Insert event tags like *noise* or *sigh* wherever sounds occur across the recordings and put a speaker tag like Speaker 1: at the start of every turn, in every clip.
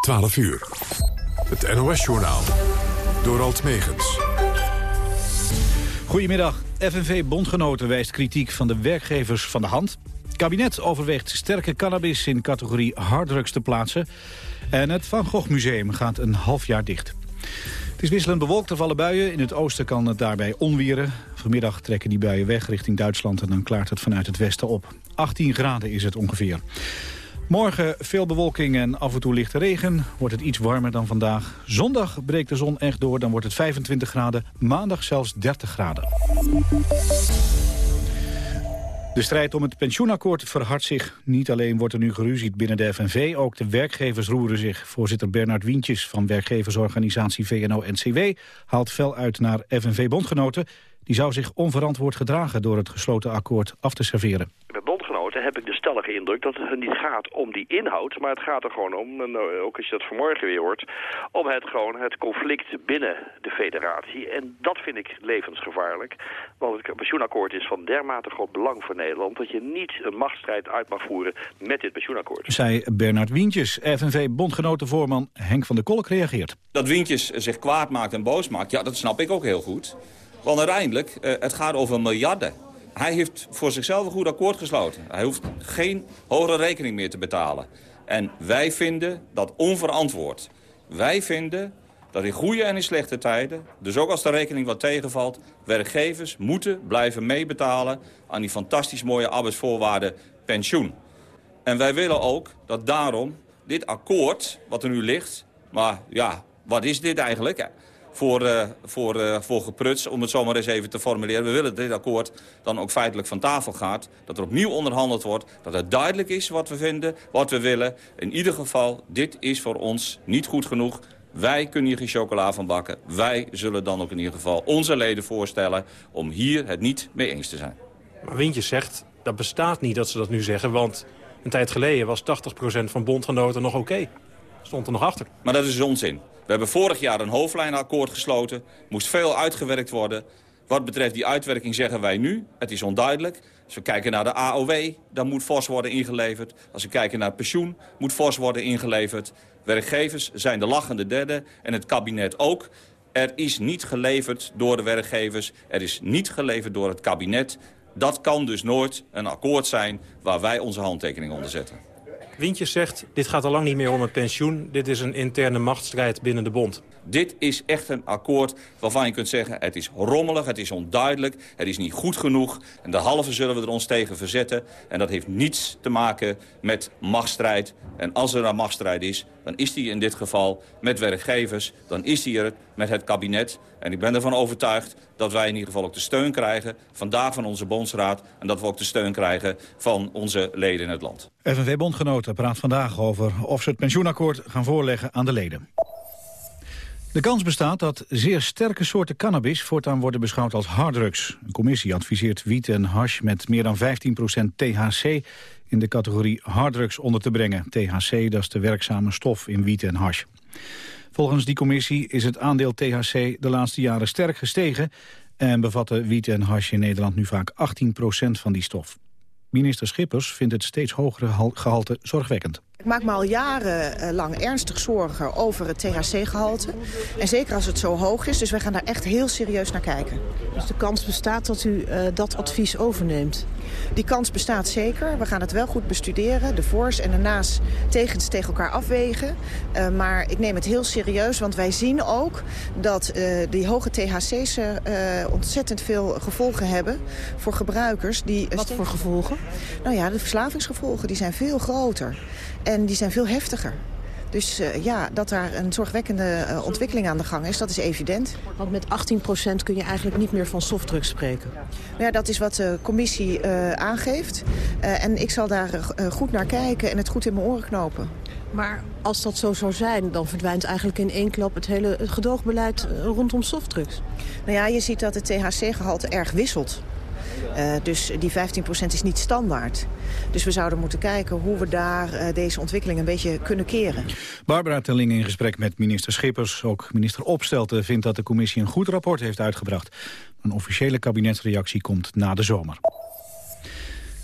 Speaker 1: 12 uur. Het NOS-journaal. Door Alt Megens.
Speaker 2: Goedemiddag. FNV-bondgenoten wijst kritiek van de werkgevers van de hand. Het kabinet overweegt sterke cannabis in categorie harddrugs te plaatsen. En het Van Gogh Museum gaat een half jaar dicht. Het is wisselend bewolkt, er vallen buien. In het oosten kan het daarbij onwieren. Vanmiddag trekken die buien weg richting Duitsland en dan klaart het vanuit het westen op. 18 graden is het ongeveer. Morgen veel bewolking en af en toe lichte regen. Wordt het iets warmer dan vandaag. Zondag breekt de zon echt door, dan wordt het 25 graden. Maandag zelfs 30 graden. De strijd om het pensioenakkoord verhardt zich. Niet alleen wordt er nu geruzied binnen de FNV, ook de werkgevers roeren zich. Voorzitter Bernard Wientjes van werkgeversorganisatie VNO-NCW haalt fel uit naar FNV-bondgenoten. Die zou zich onverantwoord gedragen door het gesloten akkoord af te serveren
Speaker 3: heb ik de stellige indruk dat het niet gaat om die inhoud, maar het gaat er gewoon om, en eh, ook als je dat vanmorgen weer hoort, om het gewoon het conflict binnen de federatie. En dat vind ik levensgevaarlijk, want het pensioenakkoord is van dermate groot belang voor Nederland dat je niet een machtsstrijd uit mag voeren met dit pensioenakkoord.
Speaker 2: Zei Bernard Wientjes, FNV-bondgenotenvoorman Henk van der Kolk reageert.
Speaker 4: Dat Wientjes zich kwaad maakt en boos maakt, ja dat snap ik ook heel goed. Want uiteindelijk, uh, het gaat over miljarden. Hij heeft voor zichzelf een goed akkoord gesloten. Hij hoeft geen hogere rekening meer te betalen. En wij vinden dat onverantwoord. Wij vinden dat in goede en in slechte tijden, dus ook als de rekening wat tegenvalt... werkgevers moeten blijven meebetalen aan die fantastisch mooie arbeidsvoorwaarden pensioen. En wij willen ook dat daarom dit akkoord, wat er nu ligt... maar ja, wat is dit eigenlijk? Voor, uh, voor, uh, voor gepruts, om het zomaar eens even te formuleren. We willen dat dit akkoord dan ook feitelijk van tafel gaat. Dat er opnieuw onderhandeld wordt. Dat het duidelijk is wat we vinden, wat we willen. In ieder geval, dit is voor ons niet goed genoeg. Wij kunnen hier geen chocola van bakken. Wij zullen dan ook in ieder geval onze leden voorstellen... om hier het niet mee eens te zijn.
Speaker 5: Maar Wintjes zegt, dat bestaat niet dat ze dat nu zeggen... want een tijd geleden was 80% van bondgenoten nog oké. Stond er nog achter.
Speaker 4: Maar dat is onzin. We hebben vorig jaar een hoofdlijnakkoord gesloten. moest veel uitgewerkt worden. Wat betreft die uitwerking zeggen wij nu, het is onduidelijk. Als we kijken naar de AOW, dan moet fors worden ingeleverd. Als we kijken naar pensioen, moet fors worden ingeleverd. Werkgevers zijn de lachende derde en het kabinet ook. Er is niet geleverd door de werkgevers, er is niet geleverd door het kabinet. Dat kan dus nooit een akkoord zijn waar wij onze handtekening onder zetten.
Speaker 5: Wintjes zegt, dit gaat al lang niet meer om het pensioen. Dit is een interne machtsstrijd binnen de bond.
Speaker 4: Dit is echt een akkoord waarvan je kunt zeggen... het is rommelig, het is onduidelijk, het is niet goed genoeg. En de halve zullen we er ons tegen verzetten. En dat heeft niets te maken met machtsstrijd. En als er een machtsstrijd is, dan is die in dit geval met werkgevers. Dan is die er met het kabinet. En ik ben ervan overtuigd dat wij in ieder geval ook de steun krijgen... vandaag van onze bondsraad en dat we ook de steun krijgen van onze leden in het land.
Speaker 2: FNV-bondgenoten praat vandaag over of ze het pensioenakkoord gaan voorleggen aan de leden. De kans bestaat dat zeer sterke soorten cannabis voortaan worden beschouwd als harddrugs. Een commissie adviseert wiet en hash met meer dan 15% THC in de categorie harddrugs onder te brengen. THC, dat is de werkzame stof in wiet en hash. Volgens die commissie is het aandeel THC de laatste jaren sterk gestegen... en bevatten wiet en hash in Nederland nu vaak 18% van die stof. Minister Schippers vindt het steeds hogere gehalte zorgwekkend.
Speaker 6: Ik maak me al jarenlang ernstig zorgen over het THC-gehalte. En zeker als het zo hoog is. Dus wij gaan daar echt heel serieus naar kijken.
Speaker 7: Dus de kans bestaat dat u uh, dat advies overneemt?
Speaker 6: Die kans bestaat zeker. We gaan het wel goed bestuderen. De voor's en de na's tegens tegen elkaar afwegen. Uh, maar ik neem het heel serieus. Want wij zien ook dat uh, die hoge THC's ontzettend veel gevolgen hebben voor gebruikers. Die,
Speaker 7: Wat voor gevolgen?
Speaker 6: Nou ja, de verslavingsgevolgen die zijn veel groter. En die zijn veel heftiger. Dus uh, ja, dat daar een zorgwekkende uh, ontwikkeling aan de gang is, dat is evident.
Speaker 7: Want met 18% kun je eigenlijk niet meer van softdrugs spreken.
Speaker 6: Nou ja, dat is wat de commissie uh, aangeeft. en ik zal daar goed naar kijken en het goed in mijn oren knopen.
Speaker 7: Maar als dat zo zou zijn, dan verdwijnt eigenlijk in één klap het hele gedoogbeleid rondom softdrugs.
Speaker 6: Nou ja, je ziet dat het THC-gehalte erg wisselt. Uh, dus die 15% is niet standaard. Dus we zouden moeten kijken hoe we daar uh, deze ontwikkeling een beetje kunnen keren.
Speaker 2: Barbara Telling in gesprek met minister Schippers. Ook minister Opstelten vindt dat de commissie een goed rapport heeft uitgebracht. Een officiële kabinetsreactie komt na de zomer.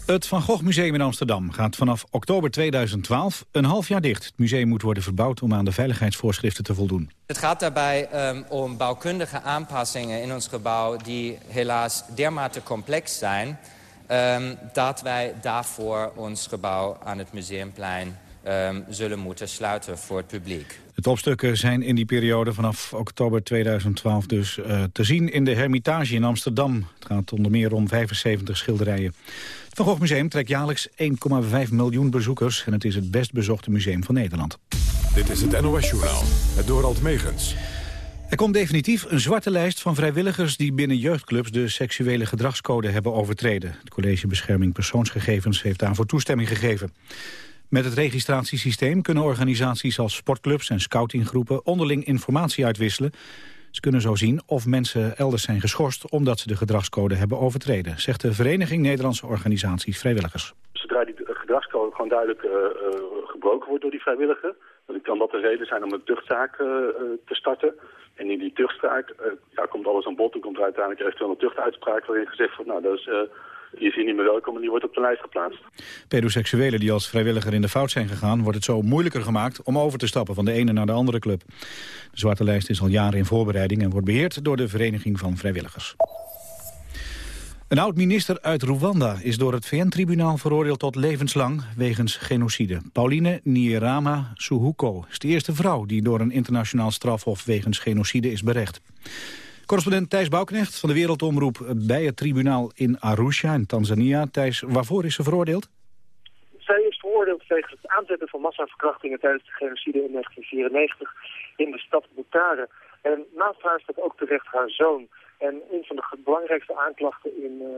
Speaker 2: Het Van Gogh Museum in Amsterdam gaat vanaf oktober 2012 een half jaar dicht. Het museum moet worden verbouwd om aan de veiligheidsvoorschriften te voldoen.
Speaker 8: Het gaat daarbij um, om bouwkundige aanpassingen in ons gebouw... die helaas dermate complex zijn... Um, dat wij daarvoor ons gebouw aan het Museumplein um, zullen moeten sluiten voor het publiek.
Speaker 2: De topstukken zijn in die periode vanaf oktober 2012 dus uh, te zien in de Hermitage in Amsterdam. Het gaat onder meer om 75 schilderijen. Van Gogh Museum trekt jaarlijks 1,5 miljoen bezoekers... en het is het best bezochte museum van Nederland.
Speaker 1: Dit is het NOS-journaal, het Dorald Megens.
Speaker 2: Er komt definitief een zwarte lijst van vrijwilligers die binnen jeugdclubs de seksuele gedragscode hebben overtreden. Het College Bescherming Persoonsgegevens heeft daarvoor toestemming gegeven. Met het registratiesysteem kunnen organisaties als sportclubs en scoutinggroepen onderling informatie uitwisselen. Ze kunnen zo zien of mensen elders zijn geschorst omdat ze de gedragscode hebben overtreden, zegt de Vereniging Nederlandse Organisaties Vrijwilligers.
Speaker 9: Zodra die gedragscode gewoon duidelijk uh, uh, gebroken wordt door die vrijwilliger, dan kan dat de reden zijn om een tuchtzaak uh, te starten. En in die tuchtzaak ja, komt alles aan bod en komt er uiteindelijk eventueel een tuchtuitspraak waarin gezegd wordt, nou dat is is hier niet meer welkom en die wordt op de lijst geplaatst.
Speaker 2: Pedoseksuelen die als vrijwilliger in de fout zijn gegaan... wordt het zo moeilijker gemaakt om over te stappen van de ene naar de andere club. De zwarte lijst is al jaren in voorbereiding... en wordt beheerd door de Vereniging van Vrijwilligers. Een oud-minister uit Rwanda is door het VN-tribunaal veroordeeld tot levenslang wegens genocide. Pauline Nierama Suhuko is de eerste vrouw die door een internationaal strafhof wegens genocide is berecht. Correspondent Thijs Bouwknecht van de Wereldomroep bij het tribunaal in Arusha in Tanzania. Thijs, waarvoor is ze veroordeeld?
Speaker 10: Zij is veroordeeld wegens het aanzetten van massaverkrachtingen tijdens de genocide in 1994 in de stad Butare. En naast haar staat ook terecht haar zoon. En een van de belangrijkste aanklachten in, uh,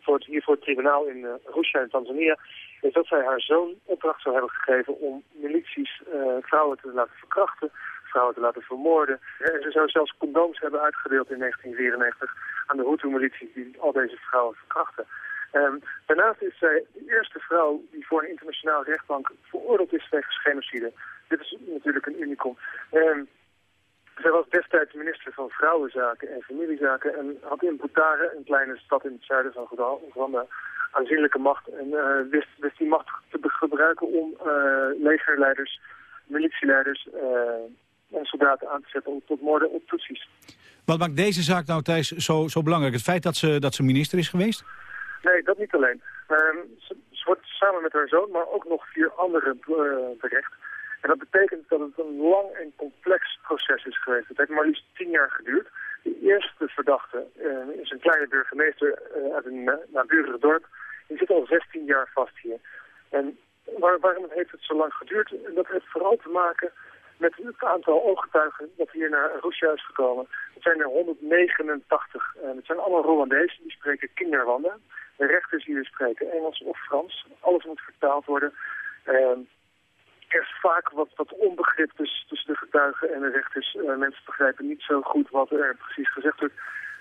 Speaker 10: voor het, hier voor het tribunaal in uh, Arusha in Tanzania is dat zij haar zoon opdracht zou hebben gegeven om milities uh, vrouwen te laten verkrachten vrouwen te laten vermoorden. En ze zou zelfs condooms hebben uitgedeeld in 1994 aan de Hutu-milities die al deze vrouwen verkrachten. Um, daarnaast is zij de eerste vrouw die voor een internationale rechtbank veroordeeld is wegens genocide. Dit is natuurlijk een unicum. Um, zij was destijds minister van Vrouwenzaken en Familiezaken en had in Butare, een kleine stad in het zuiden van Rwanda, aanzienlijke macht. En uh, wist, die macht te gebruiken om uh, legerleiders, militieleiders uh, en soldaten aan te zetten tot moorden op Tutsis.
Speaker 2: Wat maakt deze zaak nou, Thijs, zo, zo belangrijk? Het feit dat ze, dat ze minister is geweest?
Speaker 10: Nee, dat niet alleen. Um, ze, ze, wordt samen met haar zoon, maar ook nog vier anderen uh, berecht. En dat betekent dat het een lang en complex proces is geweest. Het heeft maar liefst tien jaar geduurd. De eerste verdachte uh, is een kleine burgemeester uh, uit een naburige dorp. Die zit al 16 jaar vast hier. En waar, waarom heeft het zo lang geduurd? Dat heeft vooral te maken met het aantal ooggetuigen dat hier naar Russia is gekomen. Het zijn er 189. En het zijn allemaal Rwandezen, die spreken kinderwanda. De rechters hier spreken Engels of Frans. Alles moet vertaald worden. Uh, er is vaak wat, wat onbegrip tussen, de getuigen en de rechters. Uh, mensen begrijpen niet zo goed wat er precies gezegd wordt.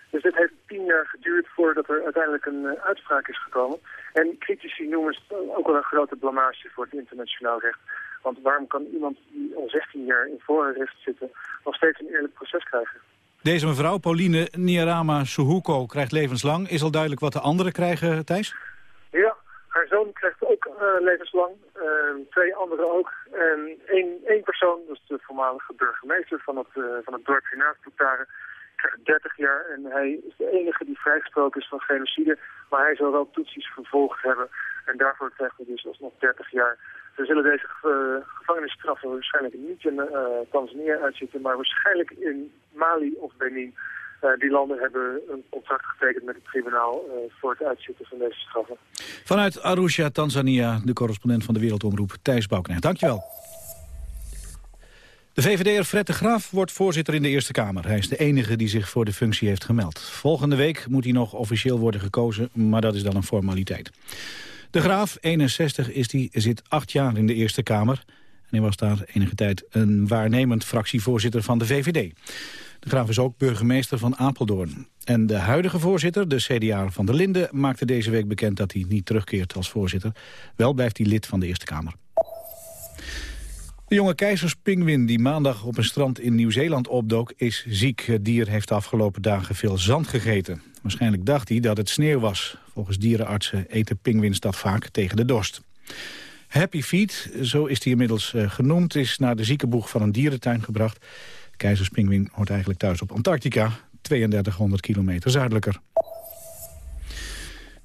Speaker 10: Dus dit heeft tien jaar geduurd voordat er uiteindelijk een uh, uitspraak is gekomen. En critici noemen het ook wel een grote blamage voor het internationaal recht. Want waarom kan iemand die al 16 jaar in voorarrest zitten nog steeds een eerlijk proces krijgen?
Speaker 2: Deze mevrouw, Pauline Nierama Suhuko, krijgt levenslang. Is al duidelijk wat de anderen krijgen, Thijs?
Speaker 10: Ja, haar zoon krijgt ook uh, levenslang. Uh, twee anderen ook. En één, één persoon, dat is de voormalige burgemeester van het, uh, van het dorp hiernaast, Putare, krijgt 30 jaar. En hij is de enige die vrijgesproken is van genocide. Maar hij zal wel Tutsis vervolgd hebben. En daarvoor krijgt hij dus alsnog 30 jaar. We zullen deze uh, gevangenisstraffen waarschijnlijk niet in uh, Tanzania uitzitten, maar waarschijnlijk in Mali of Benin. Uh, die landen hebben een contract getekend met het tribunaal voor het uitzitten van deze straffen.
Speaker 2: Vanuit Arusha, Tanzania, de correspondent van de Wereldomroep, Thijs Bouknecht. Dankjewel. De VVD'er Fred de Graaf wordt voorzitter in de Eerste Kamer. Hij is de enige die zich voor de functie heeft gemeld. Volgende week moet hij nog officieel worden gekozen, maar dat is dan een formaliteit. De Graaf, 61 is die, zit acht jaar in de Eerste Kamer. En hij was daar enige tijd een waarnemend fractievoorzitter van de VVD. De Graaf is ook burgemeester van Apeldoorn. En de huidige voorzitter, de CDA van der Linden, maakte deze week bekend dat hij niet terugkeert als voorzitter. Wel blijft hij lid van de Eerste Kamer. De jonge keizerspingwin die maandag op een strand in Nieuw-Zeeland opdook is ziek. Het dier heeft de afgelopen dagen veel zand gegeten. Waarschijnlijk dacht hij dat het sneeuw was. Volgens dierenartsen eten pinguïns dat vaak tegen de dorst. Happy Feet, zo is hij inmiddels eh, genoemd, is naar de ziekenboeg van een dierentuin gebracht. Keizerspinguïn hoort eigenlijk thuis op Antarctica, 3200 kilometer zuidelijker.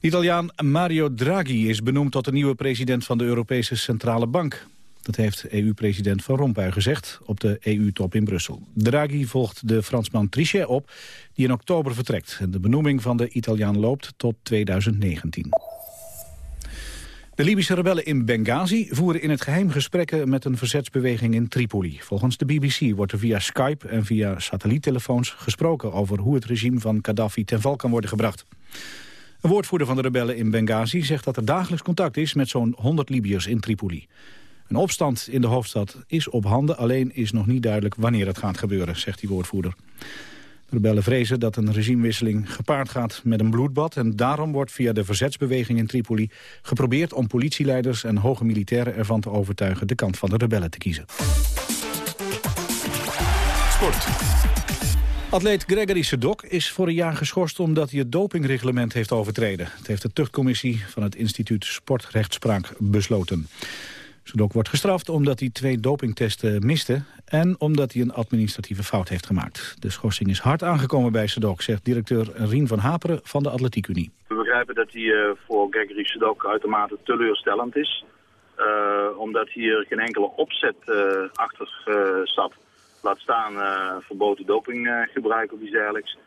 Speaker 2: De Italiaan Mario Draghi is benoemd tot de nieuwe president van de Europese Centrale Bank. Dat heeft EU-president Van Rompuy gezegd op de EU-top in Brussel. Draghi volgt de Fransman Trichet op, die in oktober vertrekt. De benoeming van de Italiaan loopt tot 2019. De Libische rebellen in Benghazi voeren in het geheim gesprekken met een verzetsbeweging in Tripoli. Volgens de BBC wordt er via Skype en via satelliettelefoons gesproken over hoe het regime van Gaddafi ten val kan worden gebracht. Een woordvoerder van de rebellen in Benghazi zegt dat er dagelijks contact is met zo'n 100 Libiërs in Tripoli. Een opstand in de hoofdstad is op handen, alleen is nog niet duidelijk wanneer het gaat gebeuren, zegt die woordvoerder. De rebellen vrezen dat een regimewisseling gepaard gaat met een bloedbad... en daarom wordt via de verzetsbeweging in Tripoli geprobeerd om politieleiders en hoge militairen ervan te overtuigen de kant van de rebellen te kiezen.
Speaker 1: Sport.
Speaker 2: Atleet Gregory Sedok is voor een jaar geschorst omdat hij het dopingreglement heeft overtreden. Het heeft de tuchtcommissie van het instituut Sportrechtspraak besloten. Sedok wordt gestraft omdat hij twee dopingtesten miste... en omdat hij een administratieve fout heeft gemaakt. De schorsing is hard aangekomen bij Sedok, zegt directeur Rien van Haperen van de Atletiek Unie.
Speaker 11: We begrijpen dat hij uh, voor Gregory Sedok uitermate teleurstellend is. Uh, omdat hier geen enkele opzet uh, achter zat. Laat staan verboden dopinggebruik of iets dergelijks.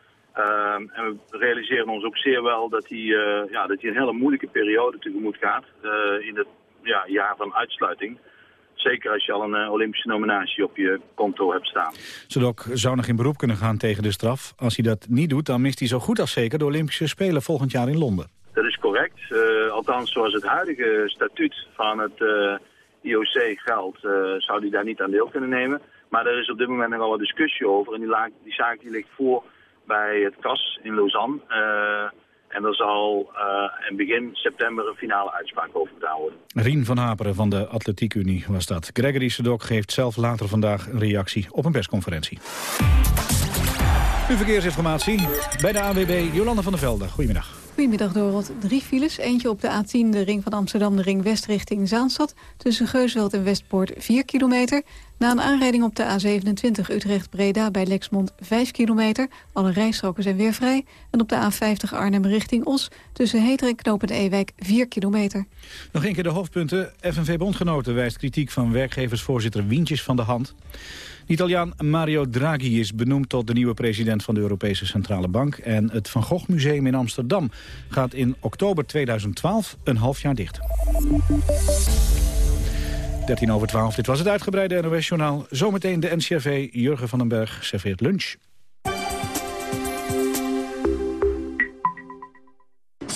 Speaker 11: en we realiseren ons ook zeer wel dat hij, ja, dat hij een hele moeilijke periode tegemoet gaat. in het ja, jaar van uitsluiting. Zeker als je al een uh, Olympische nominatie op je konto hebt staan.
Speaker 2: Zodok zou nog in beroep kunnen gaan tegen de straf. Als hij dat niet doet, dan mist hij zo goed als zeker de Olympische Spelen volgend jaar in Londen.
Speaker 11: Dat is correct. Uh, althans, zoals het huidige statuut van het uh, IOC geldt, zou hij daar niet aan deel kunnen nemen. Maar er is op dit moment nogal wat discussie over. En die, die zaak die ligt voor bij het CAS in Lausanne. En er zal uh, in begin september een finale uitspraak over gedaan worden.
Speaker 2: Rien van Haperen van de Atletiek Unie was dat. Gregory Sedok geeft zelf later vandaag een reactie op een persconferentie. Nu verkeersinformatie bij de AWB Jolanda van der Velde. Goedemiddag.
Speaker 12: Goedemiddag Dorot. Drie files. Eentje op de A10, de ring van Amsterdam, de ring west richting Zaanstad. Tussen Geusveld en Westpoort 4 kilometer. Na een aanrijding op de A27 Utrecht-Breda bij Lexmond 5 kilometer. Alle rijstroken zijn weer vrij. En op de A50 Arnhem richting Os tussen Heter en Knopen Ewijk 4 kilometer.
Speaker 2: Nog een keer de hoofdpunten. FNV-bondgenoten wijst kritiek van werkgeversvoorzitter Wientjes van de hand. Italiaan Mario Draghi is benoemd tot de nieuwe president van de Europese Centrale Bank. En het Van Gogh Museum in Amsterdam gaat in oktober 2012 een half jaar dicht. 13 over 12, dit was het uitgebreide NOS-journaal. Zometeen de NCRV, Jurgen van den Berg serveert lunch.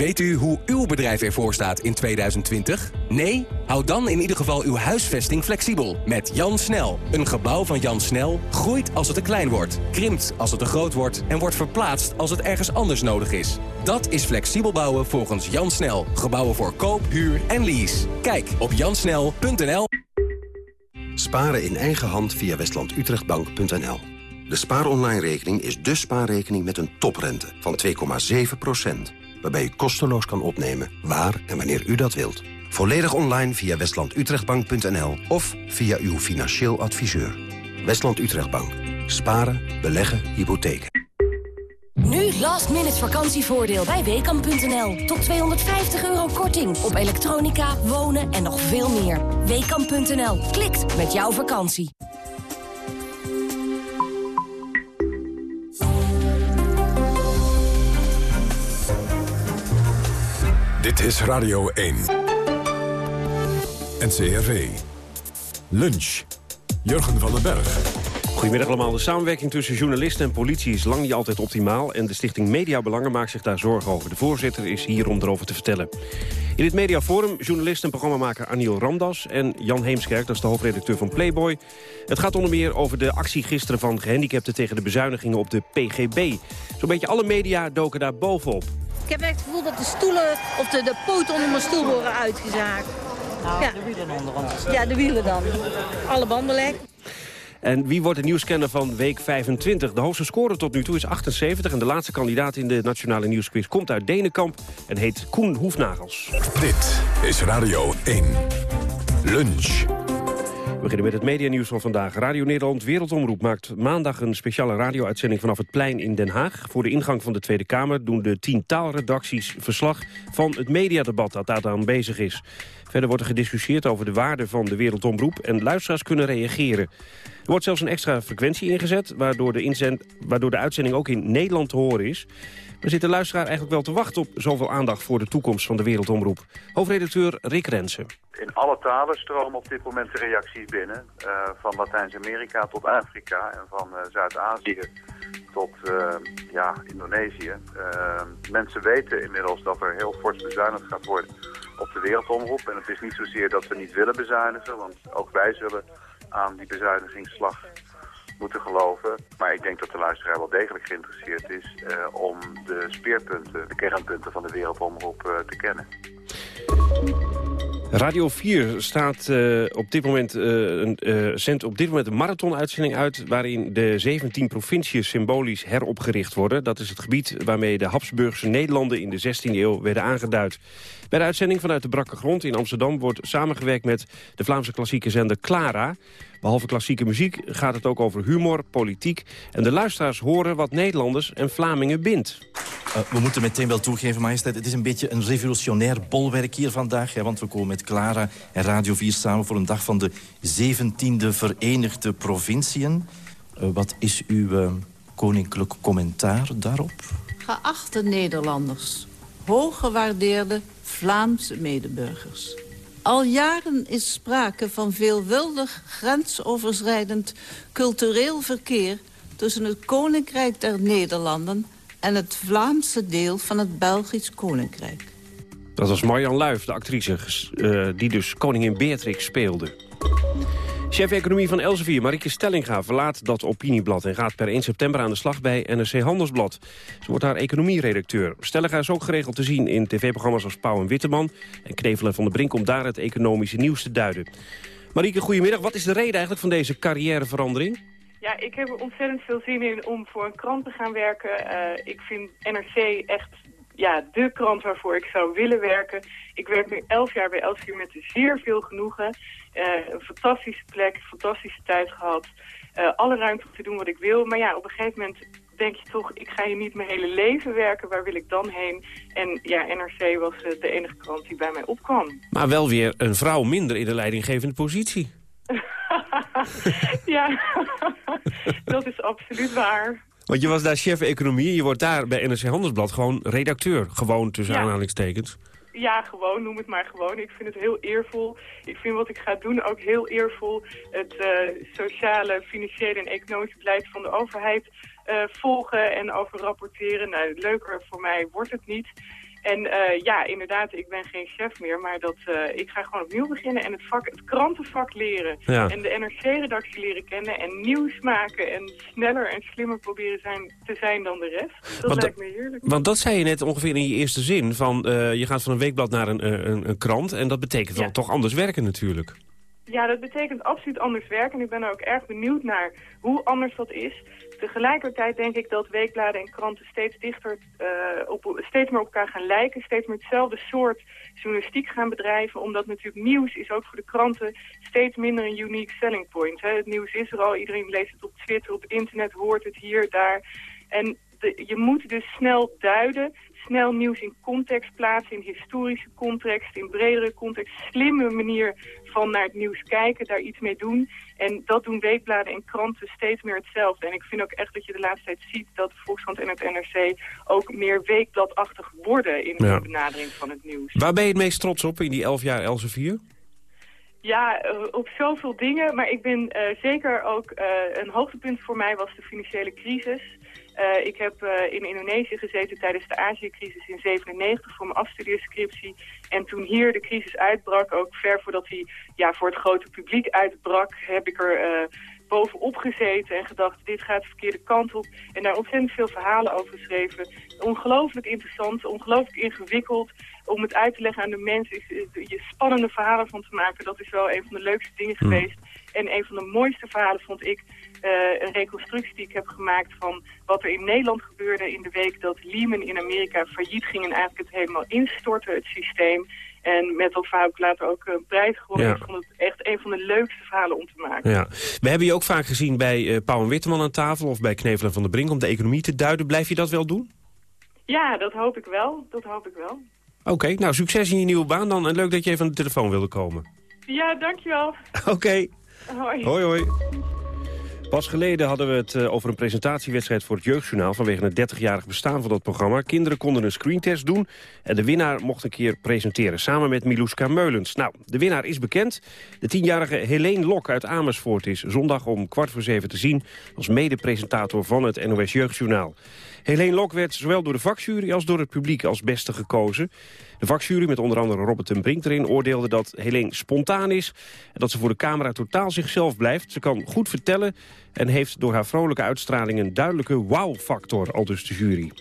Speaker 13: Weet u hoe uw bedrijf ervoor staat in 2020? Nee? Houd dan in ieder geval uw huisvesting flexibel. Met Jan Snel. Een gebouw van Jan Snel groeit als het te klein wordt, krimpt als het te groot wordt en wordt verplaatst als het ergens anders nodig is. Dat is flexibel bouwen volgens Jan Snel. Gebouwen voor koop, huur en lease. Kijk op jansnel.nl.
Speaker 14: Sparen in eigen hand via westlandutrechtbank.nl. De spaaronline-rekening is de spaarrekening met een toprente van 2,7 waarbij u kosteloos kan opnemen waar en wanneer u dat wilt. Volledig online via westlandutrechtbank.nl of via uw financieel adviseur. Westland Utrechtbank. Sparen, beleggen, hypotheken.
Speaker 15: Nu last minute vakantievoordeel bij Weekamp.nl. Tot 250 euro korting op elektronica, wonen en nog veel meer. Weekamp.nl. Klikt met jouw vakantie.
Speaker 1: Dit is Radio 1. NCRV. Lunch. Jurgen van den Berg.
Speaker 16: Goedemiddag allemaal. De samenwerking tussen journalisten en politie is lang niet altijd optimaal... en de stichting Mediabelangen maakt zich daar zorgen over. De voorzitter is hier om erover te vertellen. In het Mediaforum journalist en programmamaker Aniel Ramdas... en Jan Heemskerk, dat is de hoofdredacteur van Playboy. Het gaat onder meer over de actie gisteren van gehandicapten... tegen de bezuinigingen op de PGB. Zo'n beetje alle media doken daar bovenop.
Speaker 17: Ik heb echt het gevoel dat de stoelen of de, de poten onder mijn stoel worden uitgezaagd.
Speaker 18: Nou, ja. de wielen onder ons.
Speaker 17: Ja, de wielen dan. Alle banden lek.
Speaker 16: En wie wordt de nieuwscanner van week 25? De hoogste score tot nu toe is 78 en de laatste kandidaat in de Nationale Nieuwsquiz komt uit Denenkamp en heet Koen Hoefnagels.
Speaker 1: Dit is Radio 1. Lunch.
Speaker 16: We beginnen met het medianieuws van vandaag. Radio Nederland Wereldomroep maakt maandag een speciale radio-uitzending vanaf het plein in Den Haag. Voor de ingang van de Tweede Kamer doen de tien taalredacties verslag van het mediadebat dat daar dan bezig is. Verder wordt er gediscussieerd over de waarde van de wereldomroep en luisteraars kunnen reageren. Er wordt zelfs een extra frequentie ingezet, waardoor de, inzend, waardoor de uitzending ook in Nederland te horen is. Maar zit de luisteraar eigenlijk wel te wachten op zoveel aandacht voor de toekomst van de wereldomroep? Hoofdredacteur Rick Rensen.
Speaker 19: In alle talen stromen op dit moment de reacties binnen. Uh, van Latijns-Amerika tot Afrika en van uh, Zuid-Azië tot uh, ja, Indonesië. mensen weten inmiddels dat er heel fors bezuinigd gaat worden op de wereldomroep. En het is niet zozeer dat we niet willen bezuinigen, want ook wij zullen aan die bezuinigingsslag moeten geloven. Maar ik denk dat de luisteraar wel degelijk geïnteresseerd is uh, om de speerpunten, de kernpunten van de wereldomroep uh, te kennen.
Speaker 16: Radio 4 staat uh, op dit moment, een, zendt op dit moment een marathonuitzending uit... waarin de 17 provinciën symbolisch heropgericht worden. Dat is het gebied waarmee de Habsburgse Nederlanden in de 16e eeuw werden aangeduid. Bij de uitzending vanuit de Brakke Grond in Amsterdam wordt samengewerkt met de Vlaamse klassieke zender Clara. Behalve klassieke muziek gaat het ook over humor, politiek... en de luisteraars horen wat Nederlanders en Vlamingen bindt.
Speaker 20: Uh, we moeten meteen wel toegeven, majesteit, het is een beetje een revolutionair bolwerk hier vandaag. Hè, want we komen met Clara en Radio 4 samen voor een dag van de 17e Verenigde Provinciën. Uh, wat is uw uh, koninklijk commentaar daarop?
Speaker 21: Geachte Nederlanders, hooggewaardeerde Vlaamse medeburgers. Al jaren is sprake van veelvuldig grensoverschrijdend cultureel verkeer... tussen het Koninkrijk der Nederlanden en het Vlaamse deel van het Belgisch Koninkrijk.
Speaker 16: Dat was Marjan Luif, de actrice, uh, die dus koningin Beatrix speelde. Chef economie van Elsevier, Marieke Stellinga, verlaat dat opinieblad... en gaat per 1 september aan de slag bij NRC Handelsblad. Ze wordt haar economieredacteur. Stellinga is ook geregeld te zien in tv-programma's als Pauw en Witteman... en Knevelen van de Brink om daar het economische nieuws te duiden. Marieke, goedemiddag. Wat is de reden eigenlijk van deze carrièreverandering?
Speaker 22: Ja, ik heb er ontzettend veel zin in om voor een krant te gaan werken. Uh, ik vind NRC echt ja, de krant waarvoor ik zou willen werken. Ik werk nu elf jaar bij Elsevier met zeer veel genoegen. Uh, een fantastische plek, fantastische tijd gehad. Uh, alle ruimte om te doen wat ik wil. Maar ja, op een gegeven moment denk je toch, ik ga hier niet mijn hele leven werken. Waar wil ik dan heen? En ja, NRC was uh, de enige krant die bij mij opkwam.
Speaker 16: Maar wel weer een vrouw minder in de leidinggevende positie. *laughs*
Speaker 22: ja, *laughs* dat is absoluut waar.
Speaker 16: Want je was daar chef economie, je wordt daar bij NRC Handelsblad gewoon redacteur. Gewoon tussen ja. aanhalingstekens.
Speaker 22: Ja, gewoon, noem het maar gewoon. Ik vind het heel eervol. Ik vind wat ik ga doen ook heel eervol. Het uh, sociale, financiële en economische beleid van de overheid uh, volgen en over rapporteren. Nou, leuker voor mij wordt het niet. En uh, ja, inderdaad, ik ben geen chef meer, maar dat, uh, ik ga gewoon opnieuw beginnen en het, vak, het krantenvak leren.
Speaker 16: Ja.
Speaker 22: En de NRC-redactie leren kennen en nieuws maken en sneller en slimmer proberen zijn, te zijn dan de rest. Dat
Speaker 16: want
Speaker 22: lijkt me heerlijk.
Speaker 16: Want dat zei je net ongeveer in je eerste zin, van uh, je gaat van een weekblad naar een, een, een krant en dat betekent ja. wel toch anders werken natuurlijk.
Speaker 22: Ja, dat betekent absoluut anders werken. En ik ben er ook erg benieuwd naar hoe anders dat is. Tegelijkertijd denk ik dat weekbladen en kranten steeds dichter, uh, op, steeds meer op elkaar gaan lijken. Steeds meer hetzelfde soort journalistiek gaan bedrijven. Omdat natuurlijk nieuws is ook voor de kranten steeds minder een unique selling point. Hè. Het nieuws is er al, iedereen leest het op Twitter, op internet, hoort het hier, daar. En je moet dus snel duiden, snel nieuws in context plaatsen, in historische context, in bredere context. Slimme manier van naar het nieuws kijken, daar iets mee doen. En dat doen weekbladen en kranten steeds meer hetzelfde. En ik vind ook echt dat je de laatste tijd ziet dat Volkskrant en het NRC ook meer weekbladachtig worden in
Speaker 16: Ja.
Speaker 22: de benadering van het nieuws.
Speaker 16: Waar ben je het meest trots op in die elf jaar Elsevier?
Speaker 22: Ja, eh, op zoveel dingen. Maar ik ben eh, zeker ook... eh, een hoogtepunt voor mij was de financiële crisis. Eh, ik heb eh, in Indonesië gezeten tijdens de Azië-crisis in 97 voor mijn afstudeerscriptie. En toen hier de crisis uitbrak, ook ver voordat hij ja, voor het grote publiek uitbrak, heb ik er eh, bovenop gezeten en gedacht, dit gaat de verkeerde kant op. En daar ontzettend veel verhalen over geschreven. Ongelooflijk interessant, ongelooflijk ingewikkeld. Om het uit te leggen aan de mensen, je spannende verhalen van te maken, dat is wel een van de leukste dingen geweest. En een van de mooiste verhalen vond ik een reconstructie die ik heb gemaakt van wat er in Nederland gebeurde in de week dat Lehman in Amerika failliet ging en eigenlijk het helemaal instortte, het systeem. En met dat verhaal heb ik later ook een prijs gewonnen.
Speaker 16: Ja.
Speaker 22: Ik vond het echt een van de leukste verhalen om te maken.
Speaker 16: Ja. We hebben je ook vaak gezien bij eh Pauw en Witteman aan tafel... of bij Knevelen van der Brink om de economie te duiden. Blijf je dat wel doen?
Speaker 22: Ja, dat hoop ik wel. Dat hoop ik wel.
Speaker 16: Oké, nou succes in je nieuwe baan dan. En leuk dat je even aan de telefoon wilde komen.
Speaker 22: Ja, dankjewel.
Speaker 16: Oké,
Speaker 22: Hoi.
Speaker 16: hoi hoi. Pas geleden hadden we het eh, over een presentatiewedstrijd voor het Jeugdjournaal... vanwege het 30-jarig bestaan van dat programma. Kinderen konden een screentest doen en de winnaar mocht een keer presenteren... samen met Milouska Meulens. Nou, de winnaar is bekend. De tienjarige Helene Lok uit Amersfoort is zondag om kwart voor zeven te zien... als mede-presentator van het NOS Jeugdjournaal. Helene Lok werd zowel door de vakjury als door het publiek als beste gekozen. De vakjury, met onder andere Robert ten Brink erin, oordeelde dat Helene spontaan is... en dat ze voor de camera totaal zichzelf blijft. Ze kan goed vertellen en heeft door haar vrolijke uitstraling... een duidelijke wow-factor, al dus de jury.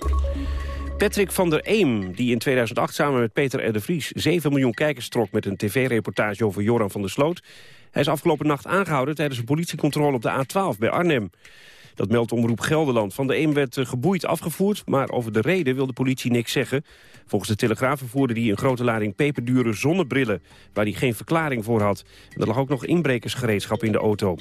Speaker 16: Patrick van der Eem, die in 2008 samen met Peter R. de Vries... 7 miljoen kijkers trok met een tv-reportage over Joran van der Sloot... hij is afgelopen nacht aangehouden tijdens een politiecontrole op de A12 bij Arnhem. Dat meldt Omroep Gelderland. Van de Eem werd eh, geboeid afgevoerd, maar over de reden wil de politie niks zeggen. Volgens de Telegraaf vervoerde hij een grote lading peperdure zonnebrillen... waar hij geen verklaring voor had. En er lag ook nog inbrekersgereedschap in de auto.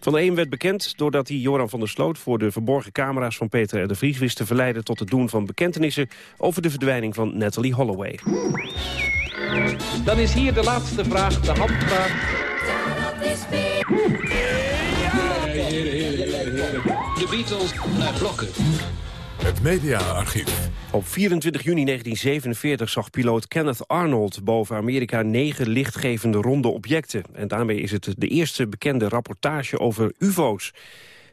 Speaker 16: Van de Eem werd bekend doordat hij Joran van der Sloot... voor de verborgen camera's van Peter R. de Vries wist te verleiden... tot het doen van bekentenissen over de verdwijning van Natalie Holloway.
Speaker 23: Dan is hier de laatste vraag, de handvraag. De Beatles naar blokken.
Speaker 1: Het mediaarchief.
Speaker 16: Op 24 juni 1947 zag piloot Kenneth Arnold boven Amerika negen lichtgevende ronde objecten. En daarmee is het de eerste bekende rapportage over ufo's.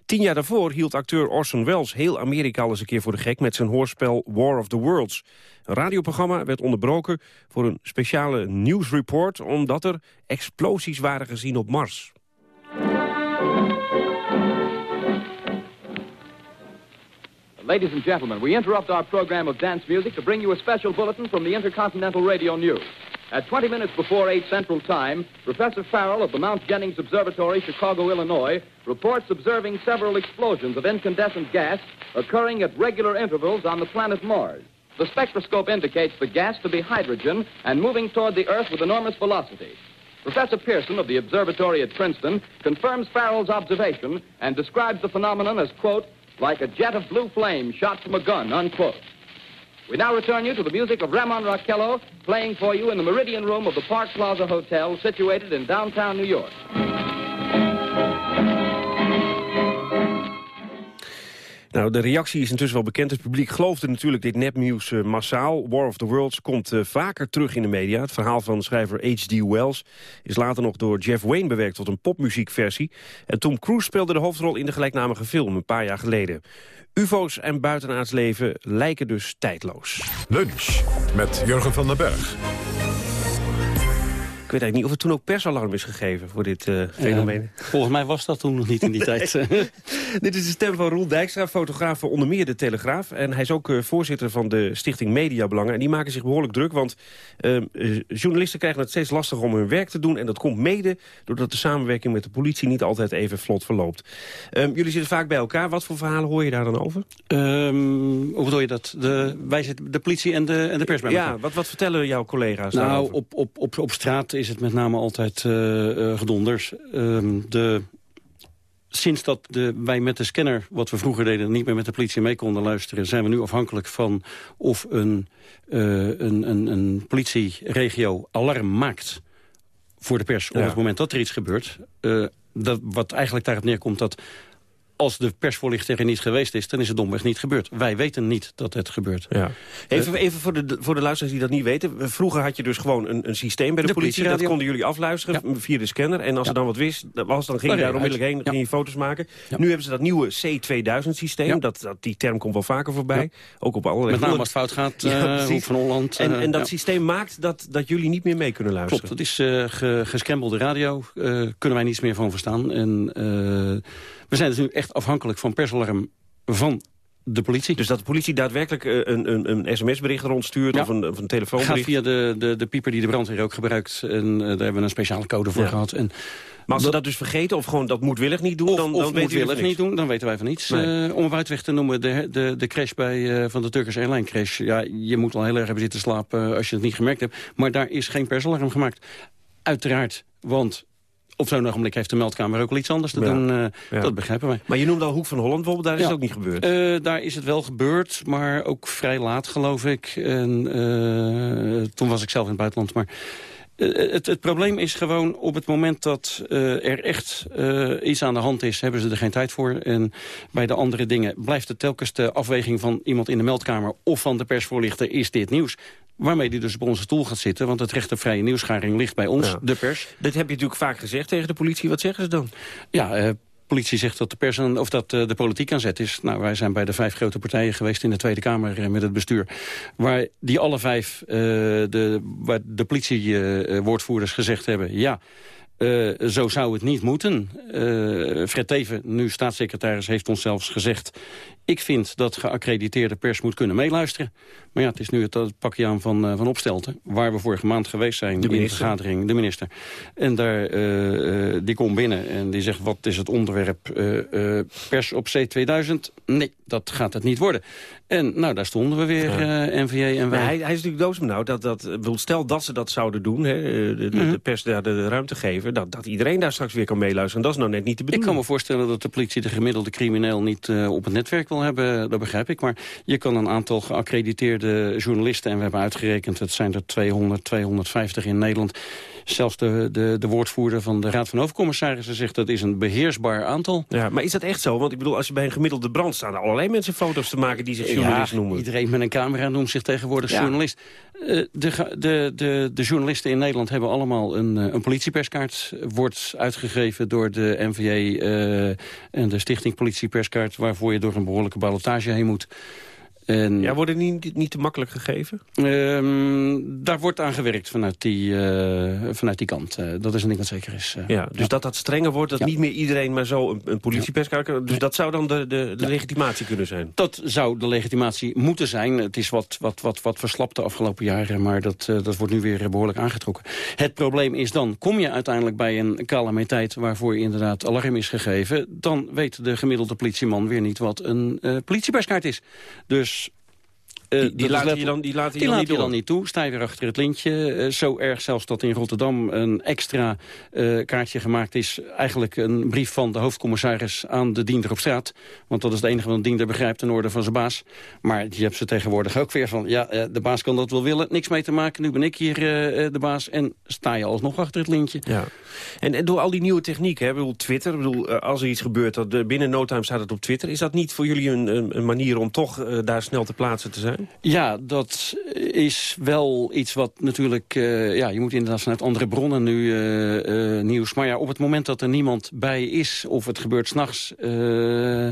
Speaker 16: Tien jaar daarvoor hield acteur Orson Welles heel Amerika al eens een keer voor de gek... met zijn hoorspel War of the Worlds. Een radioprogramma werd onderbroken voor een speciale nieuwsreport... omdat er explosies waren gezien op Mars.
Speaker 23: Ladies and gentlemen, we interrupt our program of dance music to bring you a special bulletin from the Intercontinental Radio News. At 20 minutes before 8 Central Time, Professor Farrell of the Mount Jennings Observatory, Chicago, Illinois, reports observing several explosions of incandescent gas occurring at regular intervals on the planet Mars. The spectroscope indicates the gas to be hydrogen and moving toward the Earth with enormous velocity. Professor Pearson of the observatory at Princeton confirms Farrell's observation and describes the phenomenon as, quote, like a jet of blue flame shot from a gun, unquote. We now return you to the music of Ramon Raquello, playing for you in the Meridian Room of the Park Plaza Hotel, situated in downtown New York.
Speaker 16: Nou, de reactie is intussen wel bekend. Het publiek geloofde natuurlijk dit nepnieuws eh, massaal. War of the Worlds komt eh, vaker terug in de media. Het verhaal van schrijver H.D. Wells is later nog door Jeff Wayne bewerkt tot een popmuziekversie. En Tom Cruise speelde de hoofdrol in de gelijknamische film een paar jaar geleden. UFO's en buitenaards leven lijken dus tijdloos.
Speaker 1: Lunch met Jurgen van den Berg.
Speaker 16: Ik weet eigenlijk niet of er toen ook persalarm is gegeven voor dit eh, fenomeen.
Speaker 24: volgens mij was dat toen nog niet in die *laughs* tijd.
Speaker 16: Dit is de stem van Roel Dijkstra, fotograaf voor onder meer de Telegraaf. En hij is ook eh, voorzitter van de stichting Mediabelangen. En die maken zich behoorlijk druk, want eh, eh, journalisten krijgen het steeds lastiger om hun werk te doen. En dat komt mede doordat de samenwerking met de politie niet altijd even vlot verloopt. Ehm, jullie zitten vaak bij elkaar. Wat voor verhalen hoor je daar dan over?
Speaker 24: Ehm, hoe bedoel je dat? De, wij zitten, de politie en de, en de pers bij elkaar?
Speaker 16: Ja, wat, wat vertellen jouw collega's
Speaker 24: Nou,
Speaker 16: daarover?
Speaker 24: op, op, op, op straat is het met name altijd eh eh, gedonders. Ehm, de, sinds dat de, wij met de scanner, wat we vroeger deden... niet meer met de politie mee konden luisteren... zijn we nu afhankelijk van of een, eh, een, een, een politieregio alarm maakt voor de pers... op het moment dat er iets gebeurt. Dat, wat eigenlijk daarop neerkomt dat als de persvoorlichter er niet geweest is, dan is het domweg niet gebeurd. Wij weten niet dat het gebeurt.
Speaker 16: Ja. Even, even voor, de, voor de luisteraars die dat niet weten. Vroeger had je dus gewoon een, een systeem bij de,
Speaker 24: De
Speaker 16: politie. Dat konden jullie afluisteren via de scanner. En als er dan wat wist, was, dan ging je
Speaker 24: Dan
Speaker 16: daar onmiddellijk heen. ging je foto's maken. Nu hebben ze dat nieuwe C2000-systeem. Dat, dat, die term komt wel vaker voorbij. Ook op allerlei...
Speaker 24: Met name als het fout gaat, eh. Hoek van Holland.
Speaker 16: En,
Speaker 24: eh,
Speaker 16: en dat
Speaker 24: ja.
Speaker 16: systeem maakt dat, dat jullie niet meer mee kunnen luisteren.
Speaker 24: Klopt, dat is eh ge, gescrambelde radio. eh, kunnen wij niets meer van verstaan. En eh, we zijn dus nu echt afhankelijk van persalarm van de politie.
Speaker 16: Dus dat de politie daadwerkelijk eh, een, een, een sms-bericht rondstuurt
Speaker 24: Ja.
Speaker 16: of een, of een
Speaker 24: gaat
Speaker 16: telefoonbericht?
Speaker 24: via de, de, de pieper die de brandweer ook gebruikt. En eh, daar hebben we een speciale code voor
Speaker 16: Ja.
Speaker 24: gehad. En
Speaker 16: Maar als ze dat dus vergeten of gewoon dat moedwillig niet doen... dan, dan
Speaker 24: of moedwillig
Speaker 16: van niks.
Speaker 24: niet doen, dan weten wij van niets.
Speaker 16: Nee.
Speaker 24: Eh, om het uitweg te noemen, de, de, de crash bij, van de Turkish Airline crash. Ja, je moet al heel erg hebben zitten slapen als je het niet gemerkt hebt. Maar daar is geen persalarm gemaakt. Uiteraard, want op zo'n ogenblik heeft de meldkamer ook wel iets anders te
Speaker 16: Ja.
Speaker 24: doen. eh,
Speaker 16: Ja.
Speaker 24: Dat begrijpen wij.
Speaker 16: Maar je noemde al Hoek van Holland bijvoorbeeld, daar is
Speaker 24: Ja.
Speaker 16: het ook niet gebeurd.
Speaker 24: Eh, daar is het wel gebeurd, maar ook vrij laat, geloof ik. En, eh, toen was ik zelf in het buitenland. Maar het, het probleem is gewoon op het moment dat er echt iets aan de hand is... hebben ze er geen tijd voor. En bij de andere dingen blijft het telkens de afweging van iemand in de meldkamer... of van de persvoorlichter, is dit nieuws? Waarmee die dus op onze stoel gaat zitten. Want het recht op vrije nieuwsgaring ligt bij ons,
Speaker 16: Ja.
Speaker 24: de pers.
Speaker 16: Dit heb je natuurlijk vaak gezegd tegen de politie. Wat zeggen ze dan?
Speaker 24: Ja, eh politie zegt dat de, pers aan- of dat eh, de politiek aan zet is. Nou, wij zijn bij de vijf grote partijen geweest in de Tweede Kamer eh, met het bestuur. Waar die alle vijf, de, waar de politiewoordvoerders gezegd hebben... ja, zo zou het niet moeten. Fred Teven, nu staatssecretaris, heeft ons zelfs gezegd... ik vind dat geaccrediteerde pers moet kunnen meeluisteren. Maar ja, het is nu het, het pakje aan van, eh, van Opstelten... waar we vorige maand geweest zijn
Speaker 16: De
Speaker 24: in de vergadering, de minister. En daar, eh, eh, die komt binnen en die zegt, wat is het onderwerp pers op C2000? Nee, dat gaat het niet worden. En nou, daar stonden we weer, eh, NVA en wij.
Speaker 16: Hij, hij is natuurlijk doodsbenauwd. Dat, dat, ik stel dat ze dat zouden doen, hè, de, de,
Speaker 24: Mhm.
Speaker 16: de pers daar de ruimte geven... Dat, dat iedereen daar straks weer kan meeluisteren. Dat is nou net niet de
Speaker 24: Ik
Speaker 16: bedoeling.
Speaker 24: kan me voorstellen dat de politie de gemiddelde crimineel niet op het netwerk wil hebben. Dat begrijp ik. Maar je kan een aantal geaccrediteerde journalisten... en we hebben uitgerekend, het zijn er 200, 250 in Nederland... Zelfs de, de, de woordvoerder van de Raad van Hoofdcommissarissen zegt... dat is een beheersbaar aantal.
Speaker 16: Ja, maar is dat echt zo? Want ik bedoel, als je bij een gemiddelde brand staan... er allerlei mensen foto's te maken die zich journalist
Speaker 24: ja,
Speaker 16: noemen.
Speaker 24: iedereen met een camera noemt zich tegenwoordig
Speaker 16: Ja.
Speaker 24: journalist. Eh, de, de, de, de journalisten in Nederland hebben allemaal een, eh, een politieperskaart. Wordt uitgegeven door de NVA eh, en de Stichting Politieperskaart... waarvoor je door een behoorlijke ballotage heen moet. En,
Speaker 16: Ja, worden die niet, niet te makkelijk gegeven?
Speaker 24: ehm, daar wordt aan gewerkt vanuit die, eh, vanuit die kant. Eh, dat is een ding dat zeker is. eh.
Speaker 16: Ja, dus dat dat strenger wordt, dat
Speaker 24: Ja.
Speaker 16: niet meer iedereen maar zo een, een politieperskaart kan. Dus dat zou dan de, de, de legitimatie kunnen zijn.
Speaker 24: Dat zou de legitimatie moeten zijn. Het is wat, wat, wat, wat verslapt de afgelopen jaren, maar dat, dat wordt nu weer behoorlijk aangetrokken. Het probleem is dan, kom je uiteindelijk bij een calamiteit waarvoor je inderdaad alarm is gegeven, dan weet de gemiddelde politieman weer niet wat een politieperskaart is. Dus... eh,
Speaker 16: Die, die
Speaker 24: let-
Speaker 16: je dan, die laten je
Speaker 24: die
Speaker 16: dan
Speaker 24: laat
Speaker 16: niet
Speaker 24: je
Speaker 16: door.
Speaker 24: dan niet toe. Sta je weer achter het lintje. Eh, zo erg zelfs dat in Rotterdam een extra eh, kaartje gemaakt is. Eigenlijk een brief van de hoofdcommissaris aan de diender op straat. Want dat is het enige wat een diender begrijpt ten orde van zijn baas. Maar je hebt ze tegenwoordig ook weer van... ja, de baas kan dat wel willen, niks mee te maken. Nu ben ik hier de baas en sta je alsnog achter het lintje.
Speaker 16: Ja. En, en door al die nieuwe technieken, hè, bedoel, Twitter, ik bedoel, als er iets gebeurt, dat, binnen no time staat het op Twitter. Is dat niet voor jullie een, een, manier om toch daar snel te plaatsen te zijn?
Speaker 24: Ja, dat is wel iets wat natuurlijk... eh, ja, je moet inderdaad vanuit andere bronnen nu eh, eh, nieuws. Maar ja, op het moment dat er niemand bij is... of het gebeurt s'nachts, eh